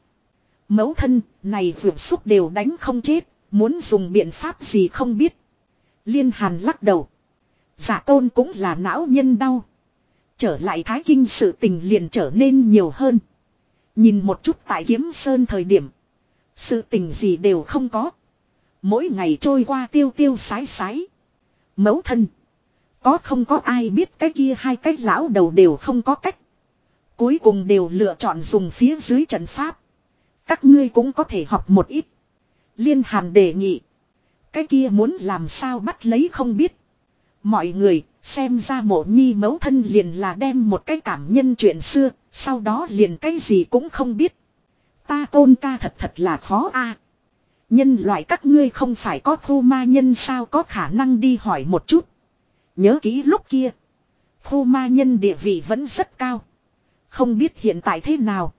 Mẫu thân, này vượt xúc đều đánh không chết, muốn dùng biện pháp gì không biết. Liên hàn lắc đầu. Giả tôn cũng là não nhân đau. Trở lại thái kinh sự tình liền trở nên nhiều hơn. Nhìn một chút tại kiếm sơn thời điểm. Sự tình gì đều không có. Mỗi ngày trôi qua tiêu tiêu sái sái. Mẫu thân. Có không có ai biết cái kia hai cái lão đầu đều không có cách. Cuối cùng đều lựa chọn dùng phía dưới trận pháp. Các ngươi cũng có thể học một ít. Liên hàn đề nghị. Cái kia muốn làm sao bắt lấy không biết. Mọi người, xem ra mộ nhi mấu thân liền là đem một cái cảm nhân chuyện xưa. Sau đó liền cái gì cũng không biết. Ta tôn ca thật thật là khó a. Nhân loại các ngươi không phải có khu ma nhân sao có khả năng đi hỏi một chút. Nhớ kỹ lúc kia. Khu ma nhân địa vị vẫn rất cao. Không biết hiện tại thế nào.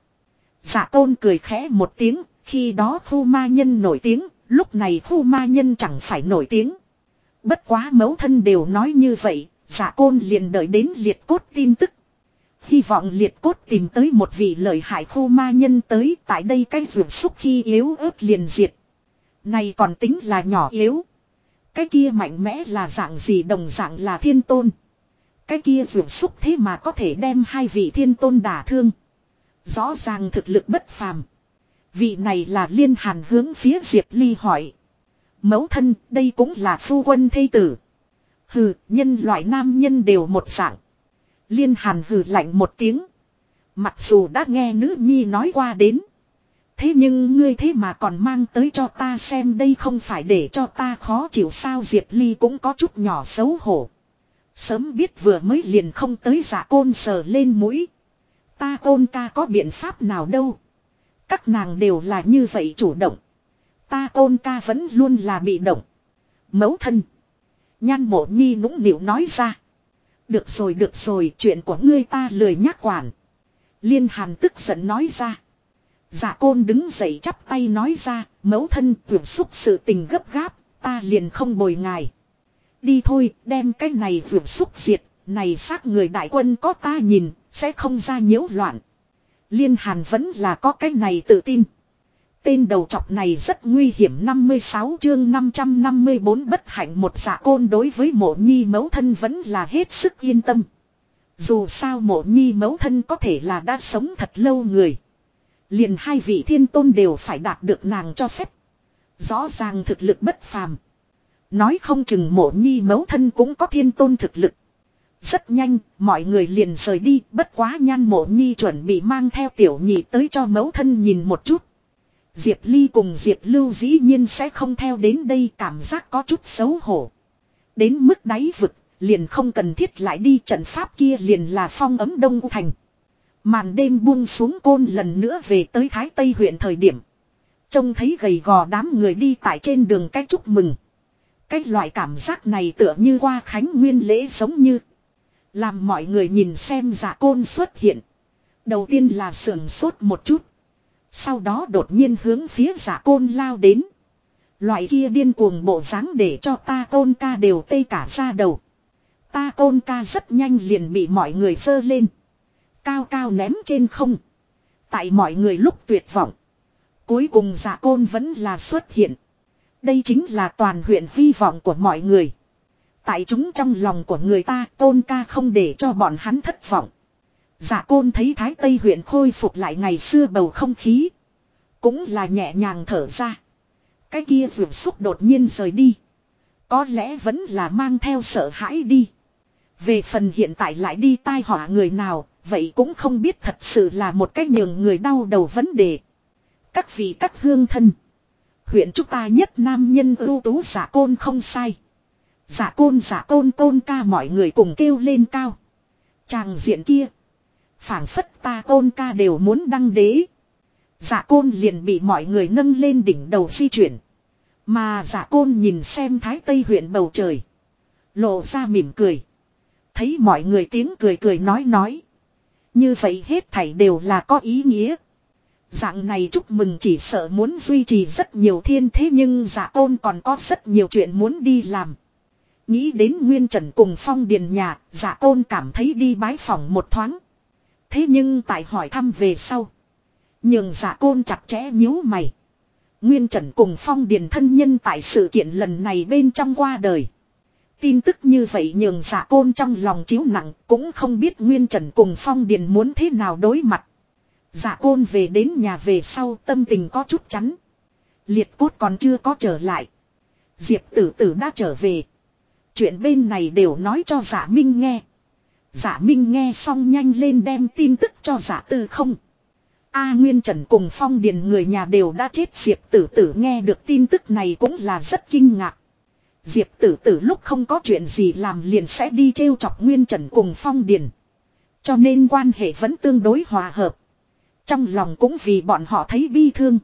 Dạ giả tôn cười khẽ một tiếng. Khi đó khu ma nhân nổi tiếng. Lúc này khu ma nhân chẳng phải nổi tiếng. Bất quá mẫu thân đều nói như vậy. giả côn liền đợi đến liệt cốt tin tức. Hy vọng liệt cốt tìm tới một vị lợi hại khu ma nhân tới, tại đây cái ruột xúc khi yếu ớt liền diệt. Này còn tính là nhỏ yếu. Cái kia mạnh mẽ là dạng gì đồng dạng là thiên tôn. Cái kia ruột xúc thế mà có thể đem hai vị thiên tôn đả thương. Rõ ràng thực lực bất phàm. Vị này là liên hàn hướng phía Diệp Ly hỏi. Mẫu thân, đây cũng là phu quân thây tử. Hừ, nhân loại nam nhân đều một dạng. Liên hàn hừ lạnh một tiếng. Mặc dù đã nghe nữ nhi nói qua đến. Thế nhưng ngươi thế mà còn mang tới cho ta xem đây không phải để cho ta khó chịu sao Diệp Ly cũng có chút nhỏ xấu hổ. Sớm biết vừa mới liền không tới giả côn sờ lên mũi. Ta côn ca có biện pháp nào đâu. Các nàng đều là như vậy chủ động. Ta ôn ca vẫn luôn là bị động. Mấu thân. Nhan mộ nhi nũng nịu nói ra. Được rồi được rồi chuyện của ngươi ta lười nhắc quản. Liên hàn tức giận nói ra. Dạ côn đứng dậy chắp tay nói ra, mẫu thân tuyển xúc sự tình gấp gáp, ta liền không bồi ngài. Đi thôi, đem cái này vượt xúc diệt, này xác người đại quân có ta nhìn, sẽ không ra nhiễu loạn. Liên Hàn vẫn là có cái này tự tin. Tên đầu trọc này rất nguy hiểm 56 chương 554 bất hạnh một dạ côn đối với mộ nhi mẫu thân vẫn là hết sức yên tâm. Dù sao mộ nhi mẫu thân có thể là đã sống thật lâu người. Liền hai vị thiên tôn đều phải đạt được nàng cho phép. Rõ ràng thực lực bất phàm. Nói không chừng mộ nhi mẫu thân cũng có thiên tôn thực lực. Rất nhanh, mọi người liền rời đi, bất quá nhan mộ nhi chuẩn bị mang theo tiểu nhị tới cho mẫu thân nhìn một chút. Diệp Ly cùng Diệp Lưu dĩ nhiên sẽ không theo đến đây cảm giác có chút xấu hổ. Đến mức đáy vực, liền không cần thiết lại đi trận pháp kia liền là phong ấm đông thành. Màn đêm buông xuống côn lần nữa về tới Thái Tây huyện thời điểm. Trông thấy gầy gò đám người đi tại trên đường cách chúc mừng. Cái loại cảm giác này tựa như qua khánh nguyên lễ giống như. Làm mọi người nhìn xem giả côn xuất hiện. Đầu tiên là sườn sốt một chút. Sau đó đột nhiên hướng phía giả côn lao đến. Loại kia điên cuồng bộ dáng để cho ta côn ca đều tê cả ra đầu. Ta côn ca rất nhanh liền bị mọi người sơ lên. Cao cao ném trên không. Tại mọi người lúc tuyệt vọng. Cuối cùng giả côn vẫn là xuất hiện. Đây chính là toàn huyện hy vọng của mọi người. Tại chúng trong lòng của người ta tôn ca không để cho bọn hắn thất vọng. Giả côn thấy Thái Tây huyện khôi phục lại ngày xưa bầu không khí. Cũng là nhẹ nhàng thở ra. Cái kia vượt xúc đột nhiên rời đi. Có lẽ vẫn là mang theo sợ hãi đi. Về phần hiện tại lại đi tai họa người nào, vậy cũng không biết thật sự là một cách nhường người đau đầu vấn đề. Các vị các hương thân. Huyện chúng ta nhất nam nhân ưu tú giả côn không sai. Giả côn giả côn côn ca mọi người cùng kêu lên cao. Chàng diện kia. phảng phất ta côn ca đều muốn đăng đế. Giả côn liền bị mọi người nâng lên đỉnh đầu di chuyển. Mà giả côn nhìn xem thái tây huyện bầu trời. Lộ ra mỉm cười. Thấy mọi người tiếng cười cười nói nói. Như vậy hết thảy đều là có ý nghĩa. Dạng này chúc mừng chỉ sợ muốn duy trì rất nhiều thiên thế nhưng giả côn còn có rất nhiều chuyện muốn đi làm. Nghĩ đến Nguyên Trần cùng Phong Điền nhà, dạ giả tôn cảm thấy đi bái phòng một thoáng. Thế nhưng tại hỏi thăm về sau. Nhường giả côn chặt chẽ nhíu mày. Nguyên Trần cùng Phong Điền thân nhân tại sự kiện lần này bên trong qua đời. Tin tức như vậy nhường giả côn trong lòng chiếu nặng cũng không biết Nguyên Trần cùng Phong Điền muốn thế nào đối mặt. Giả côn về đến nhà về sau tâm tình có chút chắn. Liệt cốt còn chưa có trở lại. Diệp tử tử đã trở về. Chuyện bên này đều nói cho giả minh nghe. Giả minh nghe xong nhanh lên đem tin tức cho giả tư không. A Nguyên Trần cùng Phong Điền người nhà đều đã chết, Diệp tử tử nghe được tin tức này cũng là rất kinh ngạc. Diệp tử tử lúc không có chuyện gì làm liền sẽ đi trêu chọc Nguyên Trần cùng Phong Điền. Cho nên quan hệ vẫn tương đối hòa hợp. Trong lòng cũng vì bọn họ thấy bi thương.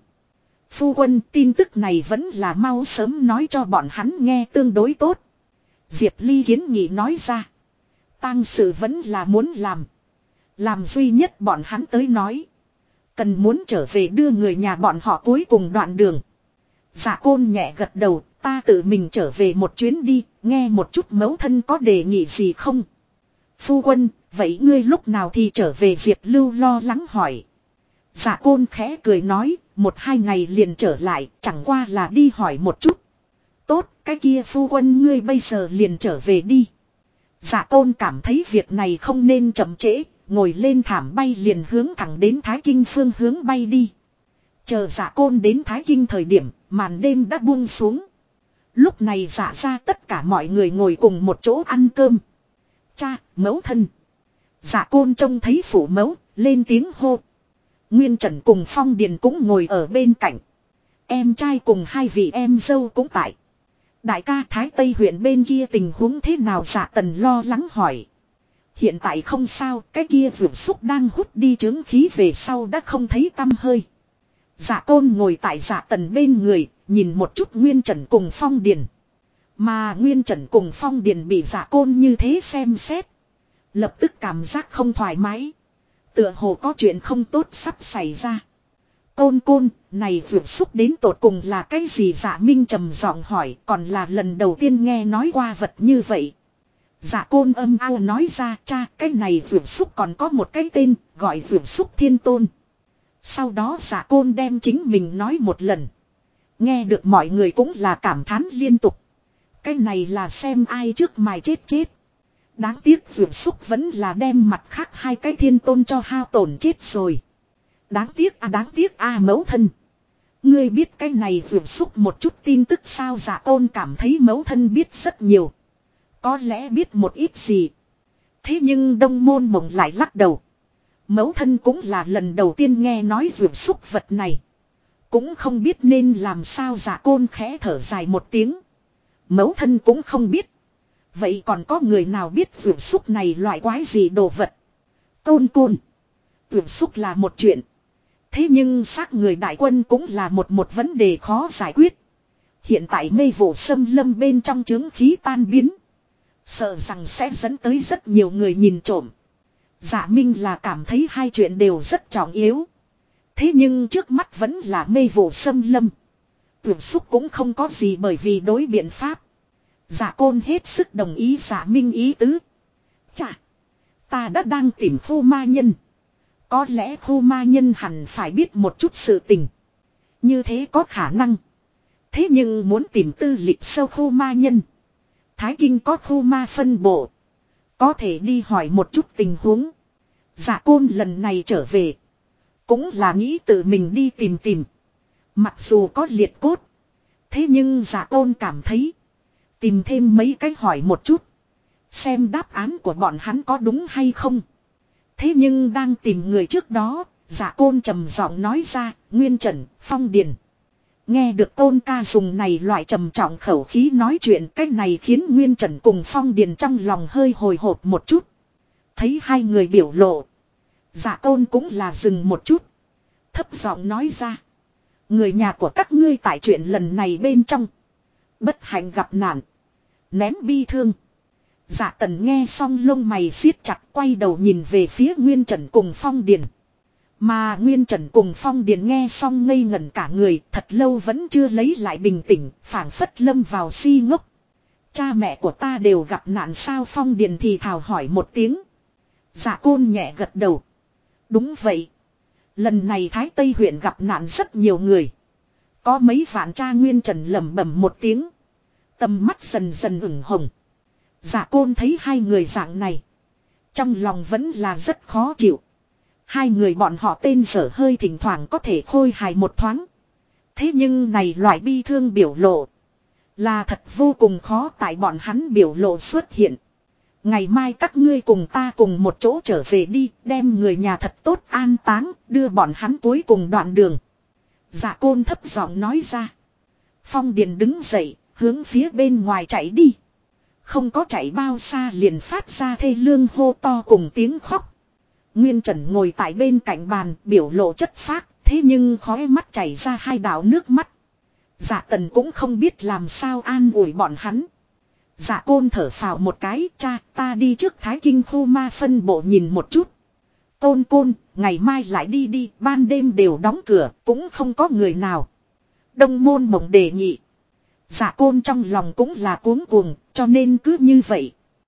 Phu quân, tin tức này vẫn là mau sớm nói cho bọn hắn nghe tương đối tốt. Diệp Ly kiến nghị nói ra. tang sự vẫn là muốn làm. Làm duy nhất bọn hắn tới nói. Cần muốn trở về đưa người nhà bọn họ cuối cùng đoạn đường. Giả côn nhẹ gật đầu, ta tự mình trở về một chuyến đi, nghe một chút mẫu thân có đề nghị gì không. Phu quân, vậy ngươi lúc nào thì trở về Diệp Lưu lo lắng hỏi. Giả côn khẽ cười nói, một hai ngày liền trở lại, chẳng qua là đi hỏi một chút. Tốt, cái kia phu quân ngươi bây giờ liền trở về đi. Giả tôn cảm thấy việc này không nên chậm trễ, ngồi lên thảm bay liền hướng thẳng đến Thái Kinh phương hướng bay đi. Chờ giả côn đến Thái Kinh thời điểm, màn đêm đã buông xuống. Lúc này giả ra tất cả mọi người ngồi cùng một chỗ ăn cơm. Cha, mẫu thân. Giả côn trông thấy phủ mẫu, lên tiếng hô. Nguyên Trần cùng Phong Điền cũng ngồi ở bên cạnh. Em trai cùng hai vị em dâu cũng tại. Đại ca Thái Tây huyện bên kia tình huống thế nào giả tần lo lắng hỏi. Hiện tại không sao, cái kia vượt xúc đang hút đi chứng khí về sau đã không thấy tâm hơi. Giả tôn ngồi tại giả tần bên người, nhìn một chút Nguyên Trần cùng Phong Điền. Mà Nguyên Trần cùng Phong Điền bị dạ giả côn như thế xem xét. Lập tức cảm giác không thoải mái. Tựa hồ có chuyện không tốt sắp xảy ra. Côn côn, này vượt xúc đến tột cùng là cái gì giả minh trầm giọng hỏi còn là lần đầu tiên nghe nói qua vật như vậy. Giả côn âm ao nói ra cha cái này vượt xúc còn có một cái tên gọi vượt xúc thiên tôn. Sau đó giả côn đem chính mình nói một lần. Nghe được mọi người cũng là cảm thán liên tục. Cái này là xem ai trước mài chết chết. Đáng tiếc vượt xúc vẫn là đem mặt khác hai cái thiên tôn cho hao tổn chết rồi. Đáng tiếc à đáng tiếc a à, mẫu thân. Ngươi biết cái này vượt xúc một chút tin tức sao giả tôn cảm thấy mẫu thân biết rất nhiều. Có lẽ biết một ít gì. Thế nhưng đông môn mộng lại lắc đầu. Mẫu thân cũng là lần đầu tiên nghe nói vượt xúc vật này. Cũng không biết nên làm sao giả côn khẽ thở dài một tiếng. Mẫu thân cũng không biết. Vậy còn có người nào biết vượt xúc này loại quái gì đồ vật? Côn côn. Vượt xúc là một chuyện. Thế nhưng xác người đại quân cũng là một một vấn đề khó giải quyết. Hiện tại mê vụ sâm lâm bên trong chứng khí tan biến. Sợ rằng sẽ dẫn tới rất nhiều người nhìn trộm. Giả Minh là cảm thấy hai chuyện đều rất trọng yếu. Thế nhưng trước mắt vẫn là mê vụ sâm lâm. Tưởng xúc cũng không có gì bởi vì đối biện pháp. Giả côn hết sức đồng ý giả minh ý tứ. Chà. Ta đã đang tìm phu ma nhân. Có lẽ khu ma nhân hẳn phải biết một chút sự tình. Như thế có khả năng. Thế nhưng muốn tìm tư lịch sâu khu ma nhân. Thái Kinh có khu ma phân bộ. Có thể đi hỏi một chút tình huống. Giả côn lần này trở về. Cũng là nghĩ tự mình đi tìm tìm. Mặc dù có liệt cốt. Thế nhưng giả côn cảm thấy. Tìm thêm mấy cái hỏi một chút. Xem đáp án của bọn hắn có đúng hay không. Thế nhưng đang tìm người trước đó. Giả côn trầm giọng nói ra. Nguyên Trần, Phong Điền. Nghe được tôn ca dùng này loại trầm trọng khẩu khí nói chuyện cách này khiến Nguyên Trần cùng Phong Điền trong lòng hơi hồi hộp một chút. Thấy hai người biểu lộ. Giả tôn cũng là dừng một chút. Thấp giọng nói ra. Người nhà của các ngươi tại chuyện lần này bên trong. Bất hạnh gặp nạn. Nén bi thương. Dạ tần nghe xong lông mày siết chặt quay đầu nhìn về phía Nguyên Trần cùng Phong Điền. Mà Nguyên Trần cùng Phong Điền nghe xong ngây ngẩn cả người, thật lâu vẫn chưa lấy lại bình tĩnh, phảng phất lâm vào si ngốc. Cha mẹ của ta đều gặp nạn sao Phong Điền thì thào hỏi một tiếng. Dạ côn nhẹ gật đầu. Đúng vậy. Lần này Thái Tây huyện gặp nạn rất nhiều người. Có mấy vạn cha Nguyên Trần lẩm bẩm một tiếng. Tầm mắt dần dần ửng hồng. Giả côn thấy hai người dạng này. Trong lòng vẫn là rất khó chịu. Hai người bọn họ tên sở hơi thỉnh thoảng có thể khôi hài một thoáng. Thế nhưng này loại bi thương biểu lộ. Là thật vô cùng khó tại bọn hắn biểu lộ xuất hiện. Ngày mai các ngươi cùng ta cùng một chỗ trở về đi, đem người nhà thật tốt an táng, đưa bọn hắn cuối cùng đoạn đường. Dạ côn thấp giọng nói ra. Phong Điền đứng dậy, hướng phía bên ngoài chạy đi. Không có chạy bao xa liền phát ra thê lương hô to cùng tiếng khóc. Nguyên Trần ngồi tại bên cạnh bàn biểu lộ chất phác, thế nhưng khói mắt chảy ra hai đạo nước mắt. Dạ tần cũng không biết làm sao an ủi bọn hắn. Dạ côn thở phào một cái, cha, ta đi trước Thái Kinh khu ma phân bộ nhìn một chút. Côn côn, ngày mai lại đi đi, ban đêm đều đóng cửa, cũng không có người nào. Đông môn mộng đề nhị Dạ côn trong lòng cũng là cuống cuồng, cho nên cứ như vậy,